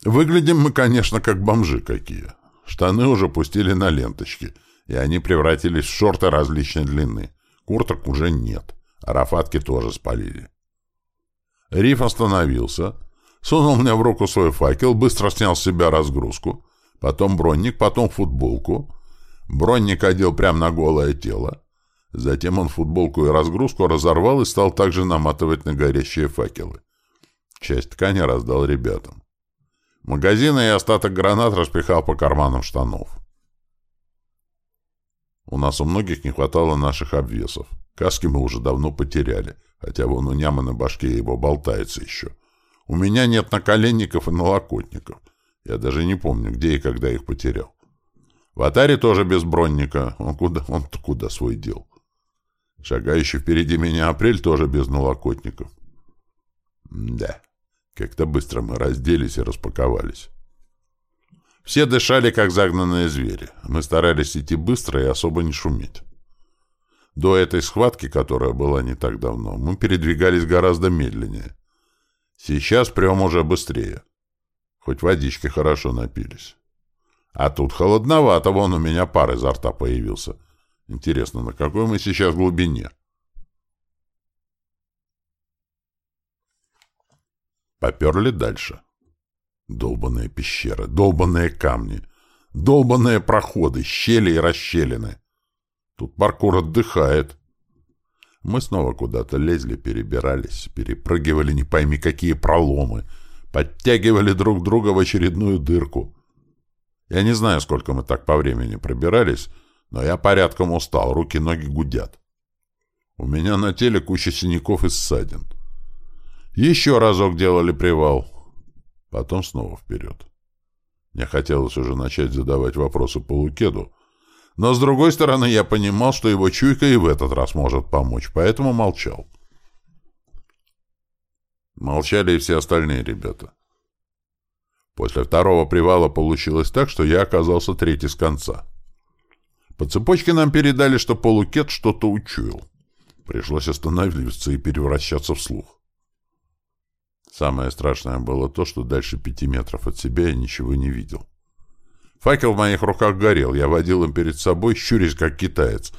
Выглядим мы, конечно, как бомжи какие. Штаны уже пустили на ленточки, и они превратились в шорты различной длины. Курток уже нет. Арафатки тоже спалили. Риф остановился, сунул мне в руку свой факел, быстро снял с себя разгрузку, потом бронник, потом футболку. Бронник одел прямо на голое тело. Затем он футболку и разгрузку разорвал и стал также наматывать на горящие факелы. Часть ткани раздал ребятам. Магазины и остаток гранат распихал по карманам штанов. У нас у многих не хватало наших обвесов. Каски мы уже давно потеряли, хотя вон у нямы на башке его болтается еще. У меня нет наколенников и налокотников. Я даже не помню, где и когда их потерял. В Атаре тоже без бронника. Он куда, он куда свой дел? Шагающий впереди меня апрель тоже без налокотников. да, как-то быстро мы разделись и распаковались. Все дышали, как загнанные звери. Мы старались идти быстро и особо не шуметь. До этой схватки, которая была не так давно, мы передвигались гораздо медленнее. Сейчас прям уже быстрее. Хоть водички хорошо напились. А тут холодновато, вон у меня пар изо рта появился. Интересно, на какой мы сейчас глубине? Поперли дальше. Долбанные пещеры, долбанные камни, долбанные проходы, щели и расщелины. Тут паркур отдыхает. Мы снова куда-то лезли, перебирались, перепрыгивали не пойми какие проломы, подтягивали друг друга в очередную дырку. Я не знаю, сколько мы так по времени пробирались, но я порядком устал, руки-ноги гудят. У меня на теле куча синяков и ссадин. Еще разок делали привал. Потом снова вперед. Мне хотелось уже начать задавать вопросы по Лукеду, но, с другой стороны, я понимал, что его чуйка и в этот раз может помочь, поэтому молчал. Молчали и все остальные ребята. После второго привала получилось так, что я оказался третий с конца. По цепочке нам передали, что полукет что-то учуял. Пришлось останавливаться и превращаться в слух. Самое страшное было то, что дальше пяти метров от себя я ничего не видел. Факел в моих руках горел, я водил им перед собой, щурясь как китаец,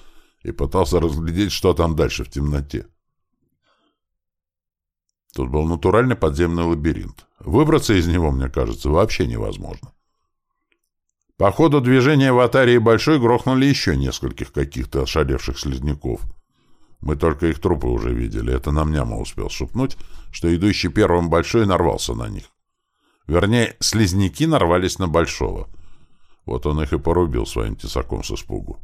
и пытался разглядеть, что там дальше в темноте. Тут был натуральный подземный лабиринт. Выбраться из него, мне кажется, вообще невозможно. По ходу движения в Атарии Большой грохнули еще нескольких каких-то ошалевших слизняков — мы только их трупы уже видели. Это нам няма успел шепнуть, что идущий первым Большой нарвался на них. Вернее, слизняки нарвались на Большого. Вот он их и порубил своим тесаком с испугу.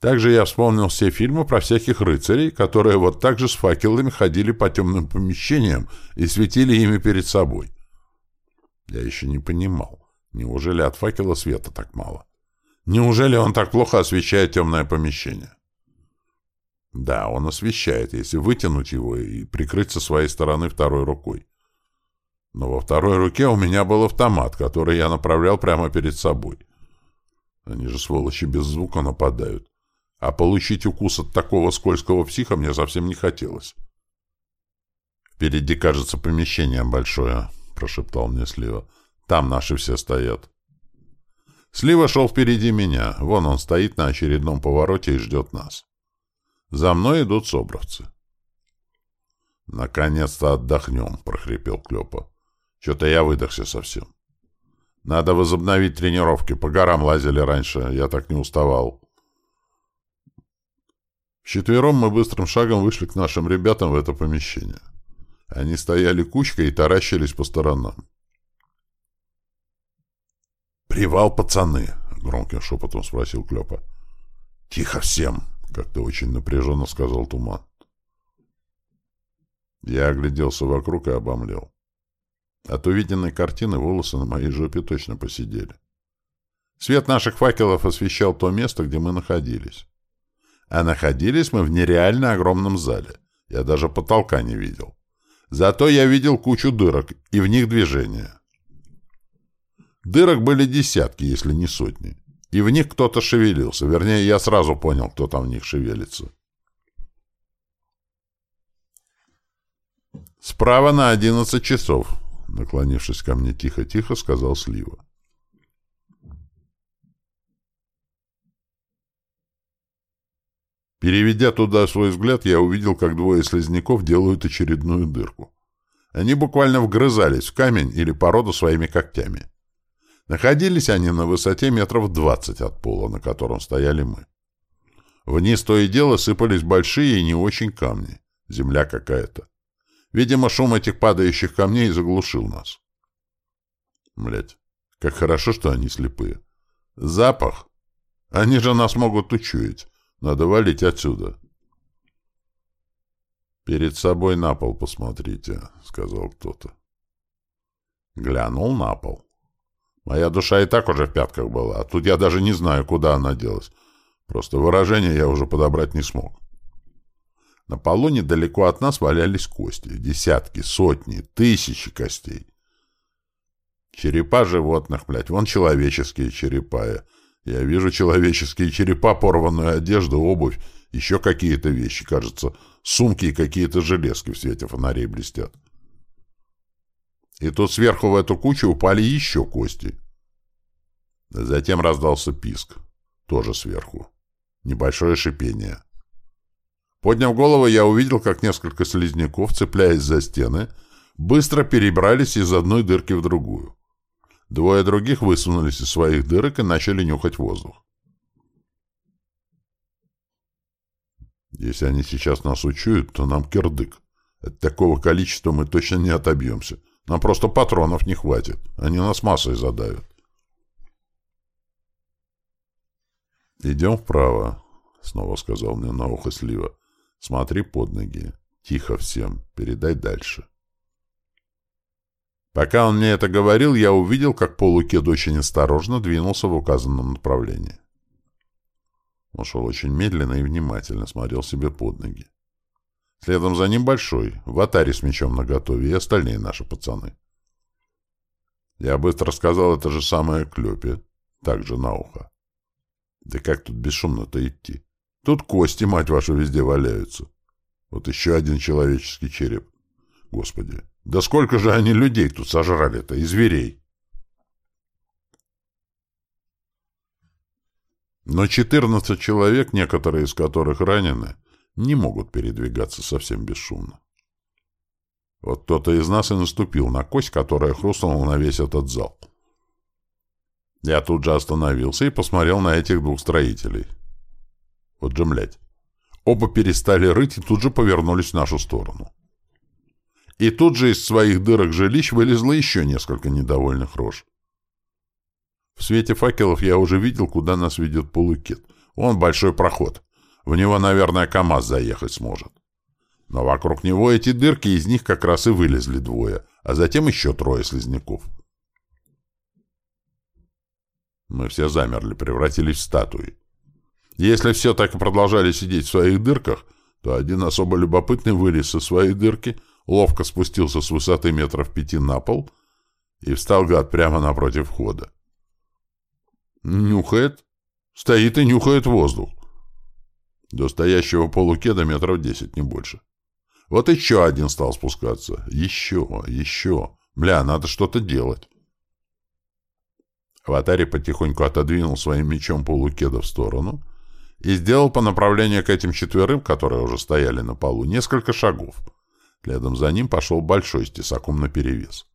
Также я вспомнил все фильмы про всяких рыцарей, которые вот так же с факелами ходили по темным помещениям и светили ими перед собой. Я еще не понимал, неужели от факела света так мало? Неужели он так плохо освещает темное помещение? Да, он освещает, если вытянуть его и прикрыть со своей стороны второй рукой. Но во второй руке у меня был автомат, который я направлял прямо перед собой. Они же, сволочи, без звука нападают. А получить укус от такого скользкого психа мне совсем не хотелось. «Впереди, кажется, помещение большое», — прошептал мне Слива. «Там наши все стоят». Слива шел впереди меня. Вон он стоит на очередном повороте и ждет нас. За мной идут собровцы. «Наконец-то отдохнем», — прохрипел Клёпа. «Чё-то я выдохся совсем. Надо возобновить тренировки. По горам лазили раньше, я так не уставал». Вчетвером мы быстрым шагом вышли к нашим ребятам в это помещение. Они стояли кучкой и таращились по сторонам. «Привал, пацаны!» — громким шепотом спросил Клёпа. «Тихо всем!» — как-то очень напряженно сказал Туман. Я огляделся вокруг и обомлел. От увиденной картины волосы на моей жопе точно посидели. Свет наших факелов освещал то место, где мы находились. А находились мы в нереально огромном зале. Я даже потолка не видел. Зато я видел кучу дырок, и в них движение. Дырок были десятки, если не сотни. И в них кто-то шевелился. Вернее, я сразу понял, кто там в них шевелится. «Справа на одиннадцать часов», — наклонившись ко мне тихо-тихо, сказал Слива. Переведя туда свой взгляд, я увидел, как двое слизняков делают очередную дырку. Они буквально вгрызались в камень или породу своими когтями. Находились они на высоте метров двадцать от пола, на котором стояли мы. Вниз то и дело сыпались большие и не очень камни. Земля какая-то. Видимо, шум этих падающих камней заглушил нас. Блять, как хорошо, что они слепые. Запах. Они же нас могут учуять. Надо валить отсюда. «Перед собой на пол посмотрите», — сказал кто-то. Глянул на пол. Моя душа и так уже в пятках была, а тут я даже не знаю, куда она делась. Просто выражение я уже подобрать не смог. На полу недалеко от нас валялись кости. Десятки, сотни, тысячи костей. Черепа животных, блядь, вон человеческие черепа. Я вижу человеческие черепа, порванную одежду, обувь, еще какие-то вещи, кажется, сумки и какие-то железки в свете фонарей блестят. И тут сверху в эту кучу упали еще кости. Затем раздался писк. Тоже сверху. Небольшое шипение. Подняв голову, я увидел, как несколько слизняков, цепляясь за стены, быстро перебрались из одной дырки в другую. Двое других высунулись из своих дырок и начали нюхать воздух. Если они сейчас нас учуют, то нам кирдык. От такого количества мы точно не отобьемся. Нам просто патронов не хватит. Они нас массой задавят. «Идем вправо», — снова сказал мне на ухо Слива. «Смотри под ноги. Тихо всем. Передай дальше». Пока он мне это говорил, я увидел, как полукед очень осторожно двинулся в указанном направлении. Он шел очень медленно и внимательно, смотрел себе под ноги. Следом за ним большой, в атаре с мечом наготове, и остальные наши пацаны. Я быстро сказал это же самое Клёпе, также на ухо. Да как тут бесшумно-то идти? Тут кости, мать вашу, везде валяются. Вот еще один человеческий череп. Господи, да сколько же они людей тут сожрали-то, и зверей? Но четырнадцать человек, некоторые из которых ранены, не могут передвигаться совсем бесшумно. Вот кто-то из нас и наступил на кость, которая хрустнула на весь этот зал. Я тут же остановился и посмотрел на этих двух строителей. Вот же, млядь. Оба перестали рыть и тут же повернулись в нашу сторону. И тут же из своих дырок жилищ вылезло еще несколько недовольных рож. В свете факелов я уже видел, куда нас ведет полукет. Он большой проход. В него, наверное, КамАЗ заехать сможет. Но вокруг него эти дырки, из них как раз и вылезли двое, а затем еще трое слизняков. Мы все замерли, превратились в статуи. Если все так и продолжали сидеть в своих дырках, то один особо любопытный вылез со своей дырки, ловко спустился с высоты метров пяти на пол и встал гад прямо напротив входа. Нюхает. Стоит и нюхает воздух. До стоящего полукеда метров десять, не больше. Вот еще один стал спускаться. Еще, еще. Бля, надо что-то делать. Аватари потихоньку отодвинул своим мечом полукеда в сторону и сделал по направлению к этим четверым, которые уже стояли на полу, несколько шагов. Следом за ним пошел большой с тесаком наперевес.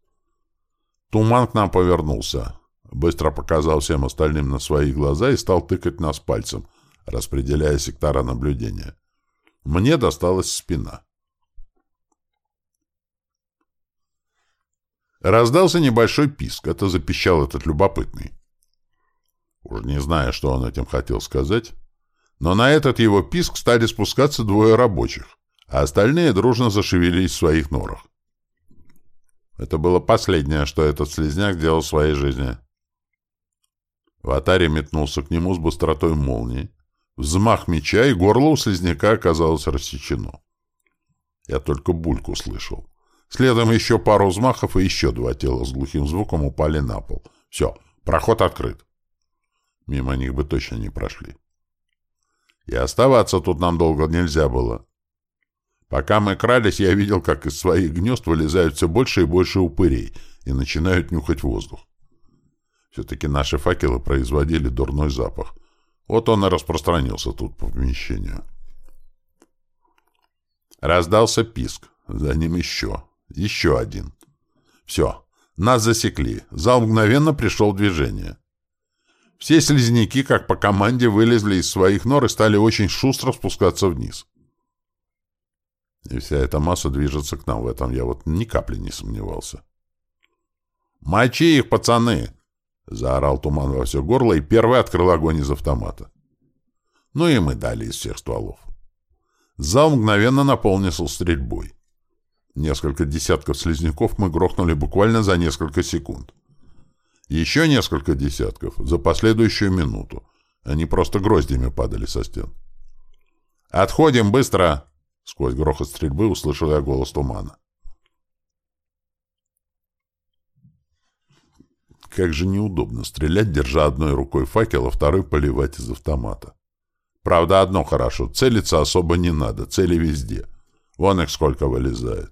Туман к нам повернулся. Быстро показал всем остальным на свои глаза и стал тыкать нас пальцем, распределяя сектора наблюдения. Мне досталась спина. Раздался небольшой писк. Это запищал этот любопытный. Уж не знаю, что он этим хотел сказать, но на этот его писк стали спускаться двое рабочих, а остальные дружно зашевелились в своих норах. Это было последнее, что этот слезняк делал в своей жизни. Ватари метнулся к нему с быстротой молнии. Взмах меча, и горло у слизняка оказалось рассечено. Я только бульку слышал. Следом еще пару взмахов, и еще два тела с глухим звуком упали на пол. Все, проход открыт. Мимо них бы точно не прошли. И оставаться тут нам долго нельзя было. Пока мы крались, я видел, как из своих гнезд вылезают все больше и больше упырей и начинают нюхать воздух. Все-таки наши факелы производили дурной запах. Вот он и распространился тут по помещению. Раздался писк. За ним еще. Еще один. Все. Нас засекли. Зал мгновенно пришел в движение. Все слизняки, как по команде, вылезли из своих нор и стали очень шустро спускаться вниз. И вся эта масса движется к нам. В этом я вот ни капли не сомневался. «Мочи их, пацаны!» — заорал туман во все горло и первый открыл огонь из автомата. Ну и мы дали из всех стволов. Зал мгновенно наполнился стрельбой. Несколько десятков слизняков мы грохнули буквально за несколько секунд. Еще несколько десятков за последующую минуту. Они просто гроздями падали со стен. «Отходим быстро!» Сквозь грохот стрельбы услышал я голос тумана. Как же неудобно стрелять, держа одной рукой факел, а второй поливать из автомата. Правда, одно хорошо. Целиться особо не надо. Цели везде. Вон их сколько вылезает.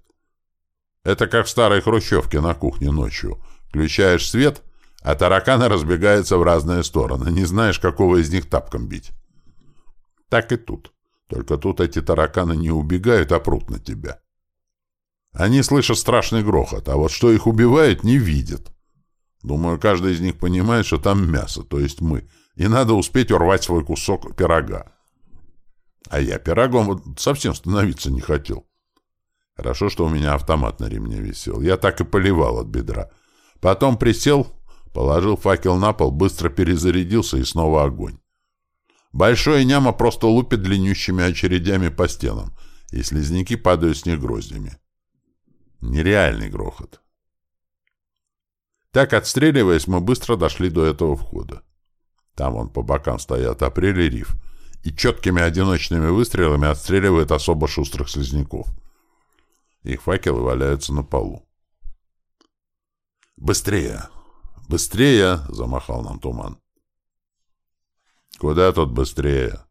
Это как в старой хрущевке на кухне ночью. Включаешь свет, а тараканы разбегаются в разные стороны. Не знаешь, какого из них тапком бить. Так и тут. Только тут эти тараканы не убегают, а прут на тебя. Они слышат страшный грохот, а вот что их убивает, не видят. Думаю, каждый из них понимает, что там мясо, то есть мы, и надо успеть урвать свой кусок пирога. А я пирогом совсем становиться не хотел. Хорошо, что у меня автомат на ремне висел. Я так и поливал от бедра. Потом присел, положил факел на пол, быстро перезарядился и снова огонь. Большой няма просто лупит длиннющими очередями по стенам, и слизняки падают с них гроздями. Нереальный грохот. Так, отстреливаясь, мы быстро дошли до этого входа. Там он по бокам стоят апрель и риф, и четкими одиночными выстрелами отстреливает особо шустрых слизняков — их факелы валяются на полу. «Быстрее! Быстрее!» — замахал нам туман. «Куда тут быстрее?»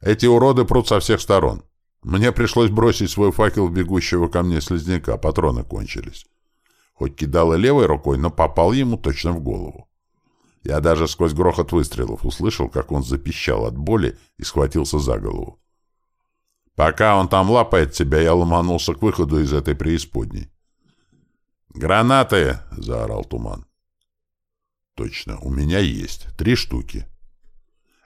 «Эти уроды прут со всех сторон. Мне пришлось бросить свой факел бегущего ко мне слизняка, патроны кончились. Хоть кидал и левой рукой, но попал ему точно в голову. Я даже сквозь грохот выстрелов услышал, как он запищал от боли и схватился за голову. Пока он там лапает тебя, я ломанулся к выходу из этой преисподней. «Гранаты!» — заорал туман. «Точно, у меня есть. Три штуки».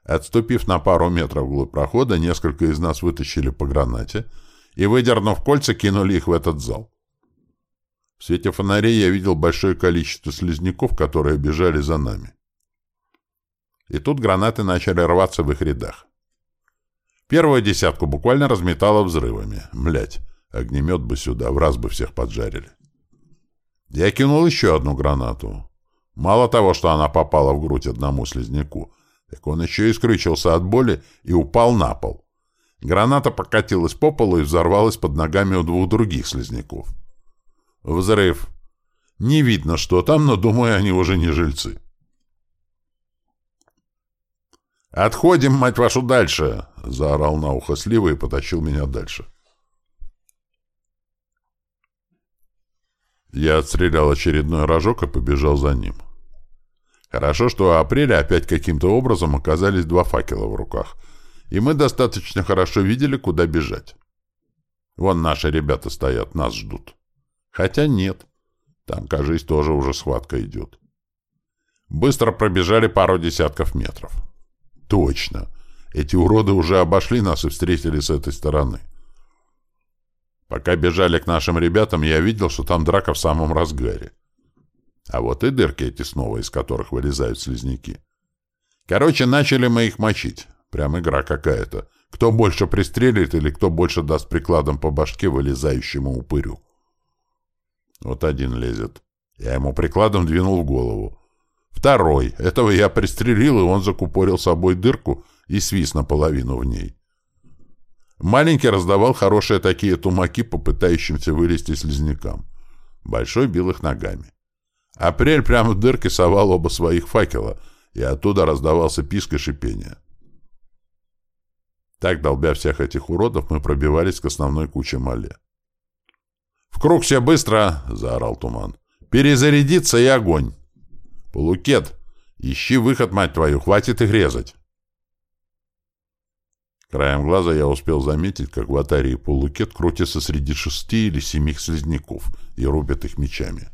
Отступив на пару метров вглубь прохода, несколько из нас вытащили по гранате и, выдернув кольца, кинули их в этот зал. В свете фонарей я видел большое количество слизняков, которые бежали за нами. И тут гранаты начали рваться в их рядах. Первую десятку буквально разметало взрывами. Млять, огнемет бы сюда, в раз бы всех поджарили. Я кинул еще одну гранату. Мало того, что она попала в грудь одному слизняку, так он еще и скрючился от боли и упал на пол. Граната покатилась по полу и взорвалась под ногами у двух других слизняков. Взрыв. Не видно, что там, но, думаю, они уже не жильцы. «Отходим, мать вашу, дальше!» — заорал на ухо Слива и потащил меня дальше. Я отстрелял очередной рожок и побежал за ним. Хорошо, что у апреля опять каким-то образом оказались два факела в руках, и мы достаточно хорошо видели, куда бежать. Вон наши ребята стоят, нас ждут. Хотя нет, там, кажись, тоже уже схватка идет. Быстро пробежали пару десятков метров. Точно. Эти уроды уже обошли нас и встретили с этой стороны. Пока бежали к нашим ребятам, я видел, что там драка в самом разгаре. А вот и дырки эти снова, из которых вылезают слизняки. Короче, начали мы их мочить. Прям игра какая-то. Кто больше пристрелит или кто больше даст прикладом по башке вылезающему упырю. Вот один лезет. Я ему прикладом двинул в голову. Второй. Этого я пристрелил, и он закупорил собой дырку и свист наполовину в ней. Маленький раздавал хорошие такие тумаки, попытающимся вылезти слизнякам. Большой бил их ногами. Апрель прямо в дырке совал оба своих факела, и оттуда раздавался писк и шипение. Так, долбя всех этих уродов, мы пробивались к основной куче мале. «В круг все быстро!» — заорал туман. «Перезарядиться и огонь!» «Полукет! Ищи выход, мать твою! Хватит их резать!» Краем глаза я успел заметить, как в атарии полукет крутится среди шести или семи слизняков и рубят их мечами.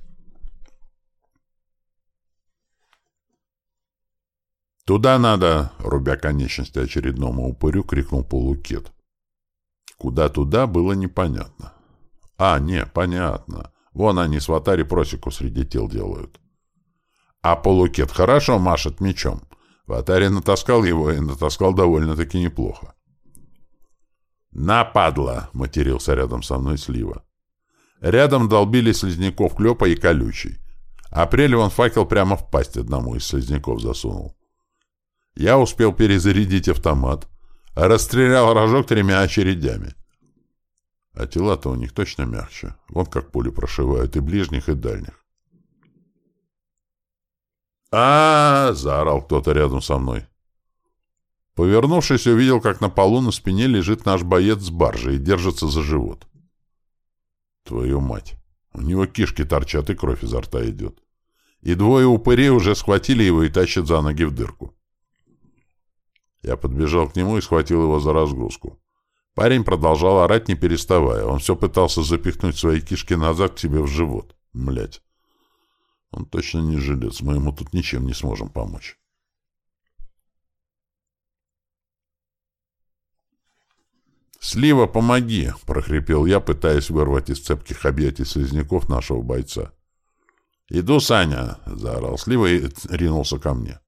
«Туда надо!» — рубя конечности очередному упырю, крикнул полукет. Куда туда, было непонятно. А, не, понятно. Вон они с ватари просеку среди тел делают. А полукет хорошо машет мечом. Ватари натаскал его и натаскал довольно-таки неплохо. «Нападло!» — матерился рядом со мной слива. Рядом долбили слизняков клёпа и колючий. Апрель он факел прямо в пасть одному из слизняков засунул. Я успел перезарядить автомат, расстрелял рожок тремя очередями. А тела-то у них точно мягче. Вот как пули прошивают и ближних, и дальних а, -а, -а заорал кто-то рядом со мной. Повернувшись, увидел, как на полу на спине лежит наш боец с баржи и держится за живот. Твою мать! У него кишки торчат и кровь изо рта идет. И двое упырей уже схватили его и тащат за ноги в дырку. Я подбежал к нему и схватил его за разгрузку. Парень продолжал орать, не переставая. Он все пытался запихнуть свои кишки назад к себе в живот. Млять. Он точно не жилец, мы ему тут ничем не сможем помочь. «Слива, помоги!» — прохрипел я, пытаясь вырвать из цепких объятий слизняков нашего бойца. «Иду, Саня!» — заорал Слива и ринулся ко мне.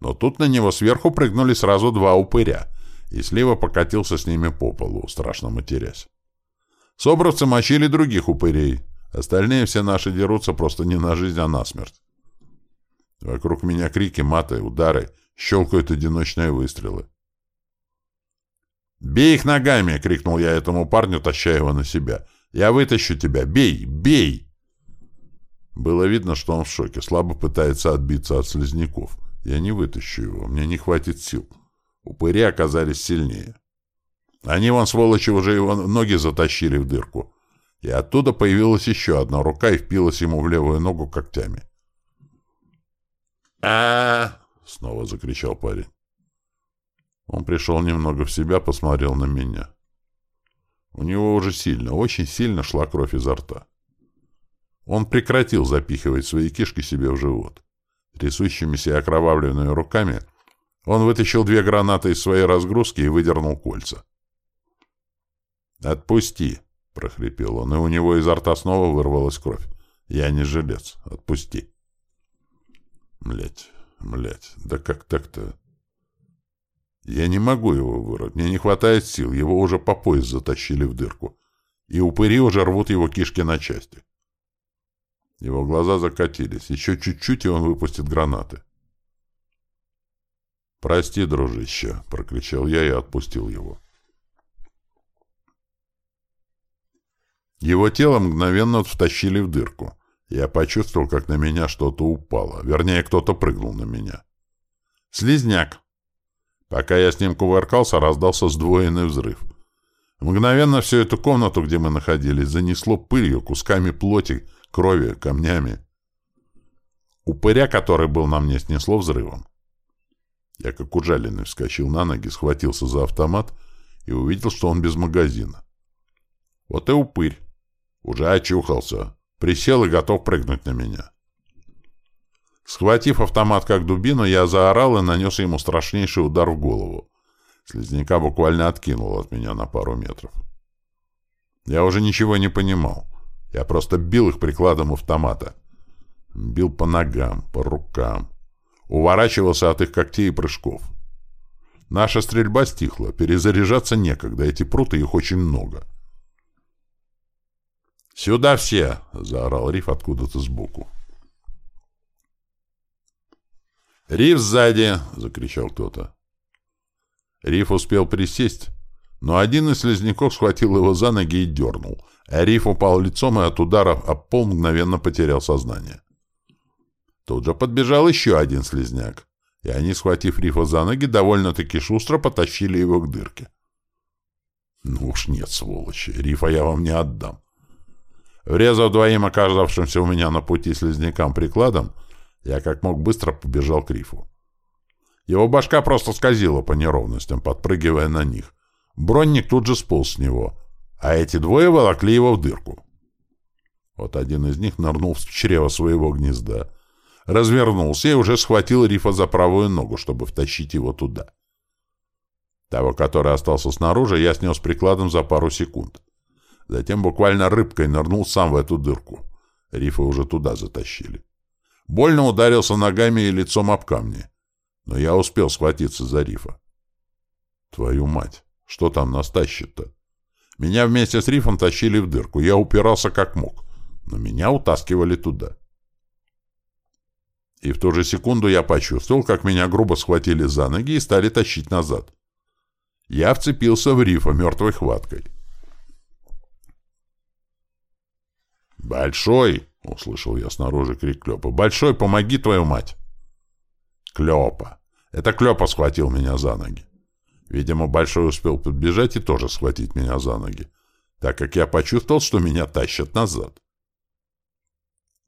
Но тут на него сверху прыгнули сразу два упыря, и Слива покатился с ними по полу, страшно матерясь. Собравцы мочили других упырей, Остальные все наши дерутся просто не на жизнь, а на смерть. Вокруг меня крики, маты, удары, щелкают одиночные выстрелы. «Бей их ногами!» — крикнул я этому парню, таща его на себя. «Я вытащу тебя! Бей! Бей!» Было видно, что он в шоке, слабо пытается отбиться от слизняков. Я не вытащу его, мне не хватит сил. Упыри оказались сильнее. Они, вон, сволочи, уже его ноги затащили в дырку и оттуда появилась еще одна рука и впилась ему в левую ногу когтями. а снова закричал парень. Он пришел немного в себя, посмотрел на меня. У него уже сильно, очень сильно шла кровь изо рта. Он прекратил запихивать свои кишки себе в живот. Трясущимися и окровавленными руками он вытащил две гранаты из своей разгрузки и выдернул кольца. «Отпусти!» прохрипел он, и у него изо рта снова вырвалась кровь. «Я не жилец. Отпусти». Млять, млять, да как так-то? Я не могу его вырвать, мне не хватает сил, его уже по пояс затащили в дырку, и упыри уже рвут его кишки на части. Его глаза закатились. Еще чуть-чуть, и он выпустит гранаты. «Прости, дружище», — прокричал я и отпустил его. Его тело мгновенно втащили в дырку. Я почувствовал, как на меня что-то упало. Вернее, кто-то прыгнул на меня. «Слизняк!» Пока я с ним кувыркался, раздался сдвоенный взрыв. Мгновенно всю эту комнату, где мы находились, занесло пылью, кусками плоти, крови, камнями. Упыря, который был на мне, снесло взрывом. Я как ужаленный вскочил на ноги, схватился за автомат и увидел, что он без магазина. Вот и упырь. Уже очухался. Присел и готов прыгнуть на меня. Схватив автомат как дубину, я заорал и нанес ему страшнейший удар в голову. Слизняка буквально откинул от меня на пару метров. Я уже ничего не понимал. Я просто бил их прикладом автомата. Бил по ногам, по рукам. Уворачивался от их когтей и прыжков. Наша стрельба стихла. Перезаряжаться некогда. Эти пруты, их очень много. «Сюда все!» — заорал Риф откуда-то сбоку. «Риф сзади!» — закричал кто-то. Риф успел присесть, но один из слизняков схватил его за ноги и дернул, Риф упал лицом и от удара об пол мгновенно потерял сознание. Тут же подбежал еще один слизняк, и они, схватив Рифа за ноги, довольно-таки шустро потащили его к дырке. Ну уж нет, сволочи, Рифа я вам не отдам. Врезав двоим оказавшимся у меня на пути слизнякам прикладом, я как мог быстро побежал к Рифу. Его башка просто скользила по неровностям, подпрыгивая на них. Бронник тут же сполз с него, а эти двое волокли его в дырку. Вот один из них нырнул в чрево своего гнезда, развернулся и уже схватил Рифа за правую ногу, чтобы втащить его туда. Того, который остался снаружи, я снес прикладом за пару секунд. Затем буквально рыбкой нырнул сам в эту дырку. Рифа уже туда затащили. Больно ударился ногами и лицом об камни. Но я успел схватиться за Рифа. Твою мать, что там нас тащит-то? Меня вместе с Рифом тащили в дырку. Я упирался как мог. Но меня утаскивали туда. И в ту же секунду я почувствовал, как меня грубо схватили за ноги и стали тащить назад. Я вцепился в рифа мертвой хваткой. «Большой!» — услышал я снаружи крик Клёпа. «Большой, помоги, твою мать!» «Клёпа!» Это Клёпа схватил меня за ноги. Видимо, Большой успел подбежать и тоже схватить меня за ноги, так как я почувствовал, что меня тащат назад.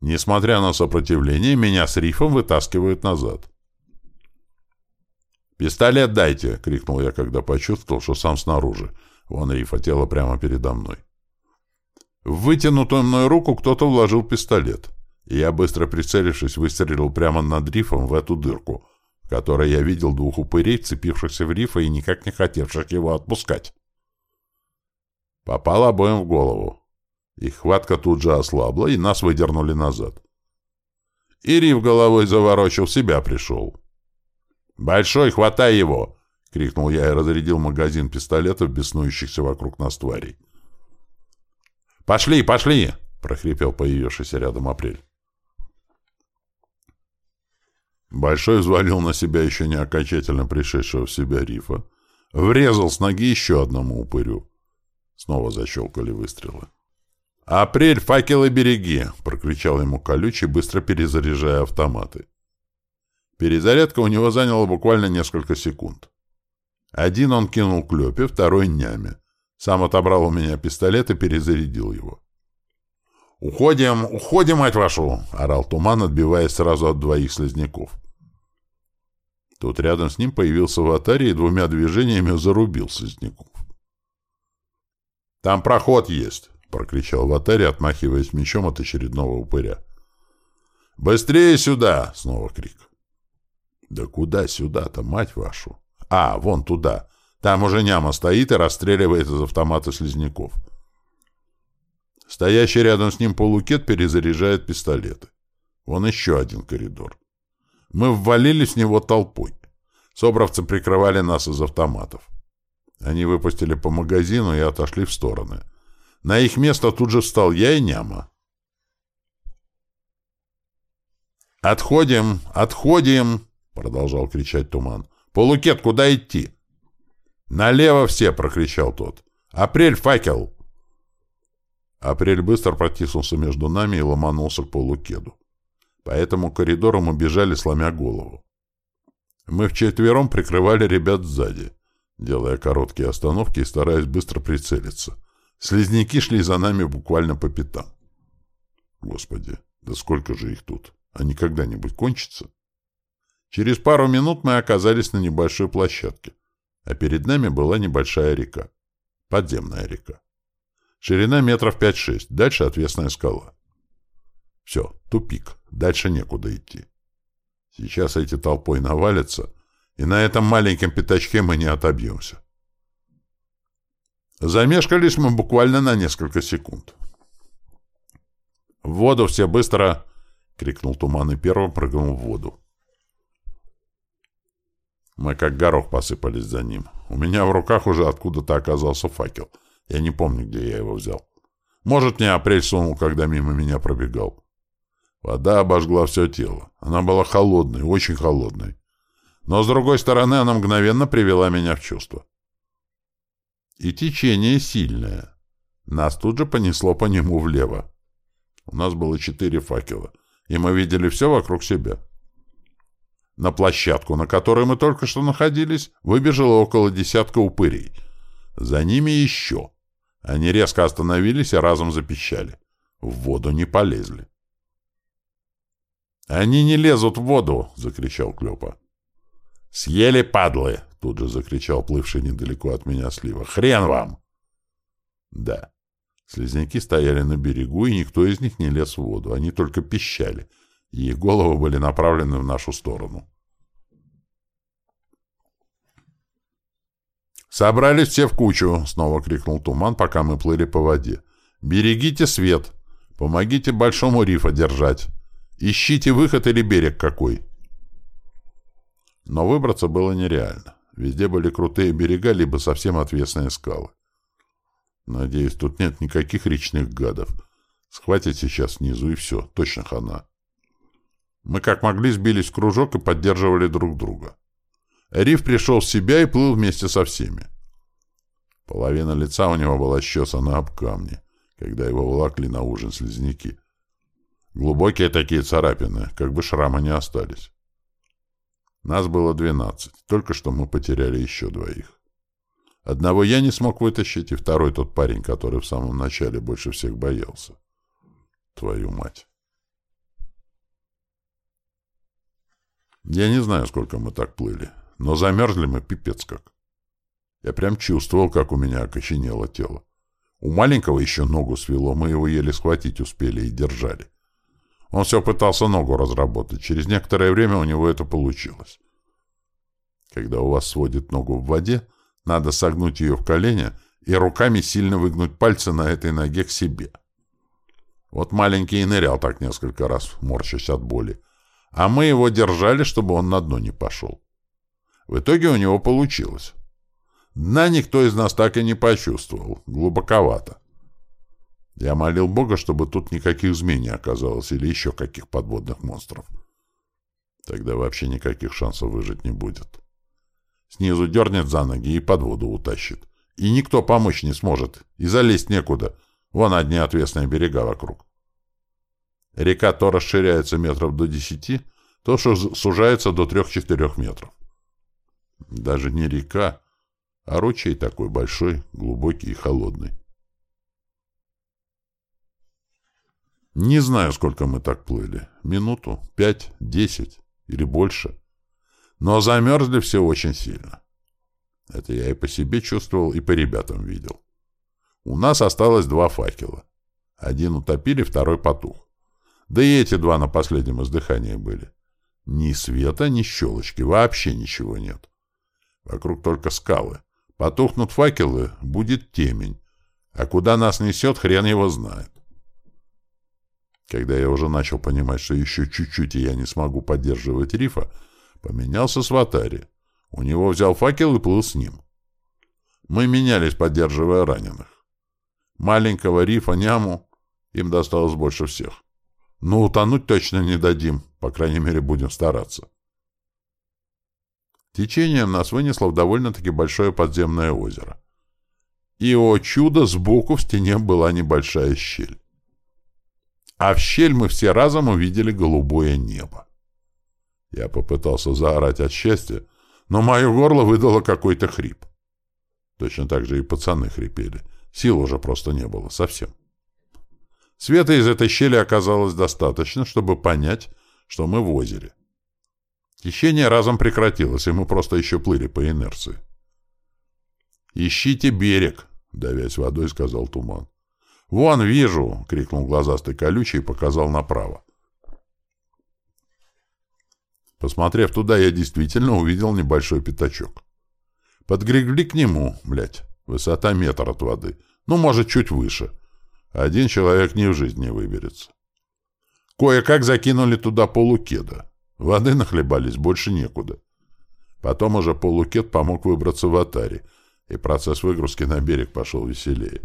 Несмотря на сопротивление, меня с рифом вытаскивают назад. «Пистолет дайте!» — крикнул я, когда почувствовал, что сам снаружи. Вон рифа, тело прямо передо мной. В вытянутую мной руку кто-то вложил пистолет, и я, быстро прицелившись, выстрелил прямо над рифом в эту дырку, в которой я видел двух упырей, цепившихся в рифа и никак не хотевших его отпускать. Попал обоим в голову. Их хватка тут же ослабла, и нас выдернули назад. И Рив головой заворочил, себя пришел. «Большой, хватай его!» — крикнул я и разрядил магазин пистолетов, беснующихся вокруг нас тварей. «Пошли, пошли!» — прохрипел появившийся рядом Апрель. Большой взвалил на себя еще не окончательно пришедшего в себя рифа. Врезал с ноги еще одному упырю. Снова защелкали выстрелы. «Апрель, факелы береги!» — прокричал ему колючий, быстро перезаряжая автоматы. Перезарядка у него заняла буквально несколько секунд. Один он кинул клёпе, второй — няме. Сам отобрал у меня пистолет и перезарядил его. «Уходим, уходим, мать вашу!» — орал туман, отбиваясь сразу от двоих слизняков. Тут рядом с ним появился Ватарий и двумя движениями зарубил слизняков. «Там проход есть!» — прокричал Ватари, отмахиваясь мечом от очередного упыря. «Быстрее сюда!» — снова крик. «Да куда сюда-то, мать вашу?» «А, вон туда. Там уже няма стоит и расстреливает из автомата слизняков». Стоящий рядом с ним полукет перезаряжает пистолеты. Вон еще один коридор. Мы ввалились в него толпой. Собравцы прикрывали нас из автоматов. Они выпустили по магазину и отошли в стороны. На их место тут же встал я и Няма. «Отходим! Отходим!» — продолжал кричать туман. «Полукет, куда идти?» «Налево все!» — прокричал тот. «Апрель, факел!» Апрель быстро протиснулся между нами и ломанулся к полукеду. По этому коридору мы бежали, сломя голову. Мы вчетвером прикрывали ребят сзади, делая короткие остановки и стараясь быстро прицелиться. Слизняки шли за нами буквально по пятам. Господи, да сколько же их тут? Они когда-нибудь кончатся? Через пару минут мы оказались на небольшой площадке, а перед нами была небольшая река. Подземная река. Ширина метров 5-6, дальше отвесная скала. Все, тупик, дальше некуда идти. Сейчас эти толпой навалятся, и на этом маленьком пятачке мы не отобьемся. Замешкались мы буквально на несколько секунд. «В воду все быстро!» — крикнул туман и первым прыгнул в воду. Мы как горох посыпались за ним. У меня в руках уже откуда-то оказался факел. Я не помню, где я его взял. Может, мне апрель сунул, когда мимо меня пробегал. Вода обожгла все тело. Она была холодной, очень холодной. Но, с другой стороны, она мгновенно привела меня в чувство. И течение сильное. Нас тут же понесло по нему влево. У нас было четыре факела, и мы видели все вокруг себя. На площадку, на которой мы только что находились, выбежало около десятка упырей. За ними еще. Они резко остановились и разом запищали. В воду не полезли. «Они не лезут в воду!» — закричал Клёпа. «Съели, падлы!» — тут же закричал плывший недалеко от меня слива. «Хрен вам!» Да, слизняки стояли на берегу, и никто из них не лез в воду. Они только пищали, и их головы были направлены в нашу сторону. «Собрались все в кучу!» — снова крикнул Туман, пока мы плыли по воде. «Берегите свет! Помогите Большому рифа держать! Ищите выход или берег какой!» Но выбраться было нереально. Везде были крутые берега, либо совсем отвесные скалы. Надеюсь, тут нет никаких речных гадов. Схватят сейчас снизу, и все. Точно хана. Мы как могли сбились в кружок и поддерживали друг друга. Риф пришел в себя и плыл вместе со всеми. Половина лица у него была счесана об камни, когда его волокли на ужин слизняки. Глубокие такие царапины, как бы шрама не остались. Нас было двенадцать, только что мы потеряли еще двоих. Одного я не смог вытащить, и второй тот парень, который в самом начале больше всех боялся. Твою мать. Я не знаю, сколько мы так плыли, но замерзли мы пипец как. Я прям чувствовал, как у меня окоченело тело. У маленького еще ногу свело, мы его еле схватить успели и держали. Он все пытался ногу разработать. Через некоторое время у него это получилось. Когда у вас сводит ногу в воде, надо согнуть ее в колени и руками сильно выгнуть пальцы на этой ноге к себе. Вот маленький и нырял так несколько раз, морщась от боли. А мы его держали, чтобы он на дно не пошел. В итоге у него получилось. Дна никто из нас так и не почувствовал. Глубоковато. Я молил Бога, чтобы тут никаких змей не оказалось или еще каких подводных монстров. Тогда вообще никаких шансов выжить не будет. Снизу дернет за ноги и под воду утащит. И никто помочь не сможет, и залезть некуда. Вон одни отвесные берега вокруг. Река то расширяется метров до десяти, то сужается до трех-четырех метров. Даже не река, а ручей такой большой, глубокий и холодный. Не знаю, сколько мы так плыли. Минуту, пять, десять или больше. Но замерзли все очень сильно. Это я и по себе чувствовал, и по ребятам видел. У нас осталось два факела. Один утопили, второй потух. Да и эти два на последнем издыхании были. Ни света, ни щелочки, вообще ничего нет. Вокруг только скалы. Потухнут факелы, будет темень. А куда нас несет, хрен его знает. Когда я уже начал понимать, что еще чуть-чуть и я не смогу поддерживать рифа, поменялся с Ватари. У него взял факел и плыл с ним. Мы менялись, поддерживая раненых. Маленького рифа, няму, им досталось больше всех. Но утонуть точно не дадим. По крайней мере, будем стараться. Течением нас вынесло в довольно-таки большое подземное озеро. И, о чудо, сбоку в стене была небольшая щель. А в щель мы все разом увидели голубое небо. Я попытался заорать от счастья, но мое горло выдало какой-то хрип. Точно так же и пацаны хрипели. Сил уже просто не было совсем. Света из этой щели оказалось достаточно, чтобы понять, что мы в озере. Течение разом прекратилось, и мы просто еще плыли по инерции. «Ищите берег», — давясь водой, сказал Туман. «Вон, вижу!» — крикнул глазастый колючий и показал направо. Посмотрев туда, я действительно увидел небольшой пятачок. Подгрегли к нему, блядь, высота метр от воды. Ну, может, чуть выше. Один человек ни в жизнь не выберется. Кое-как закинули туда полукеда. Воды нахлебались, больше некуда. Потом уже полукед помог выбраться в атаре, и процесс выгрузки на берег пошел веселее.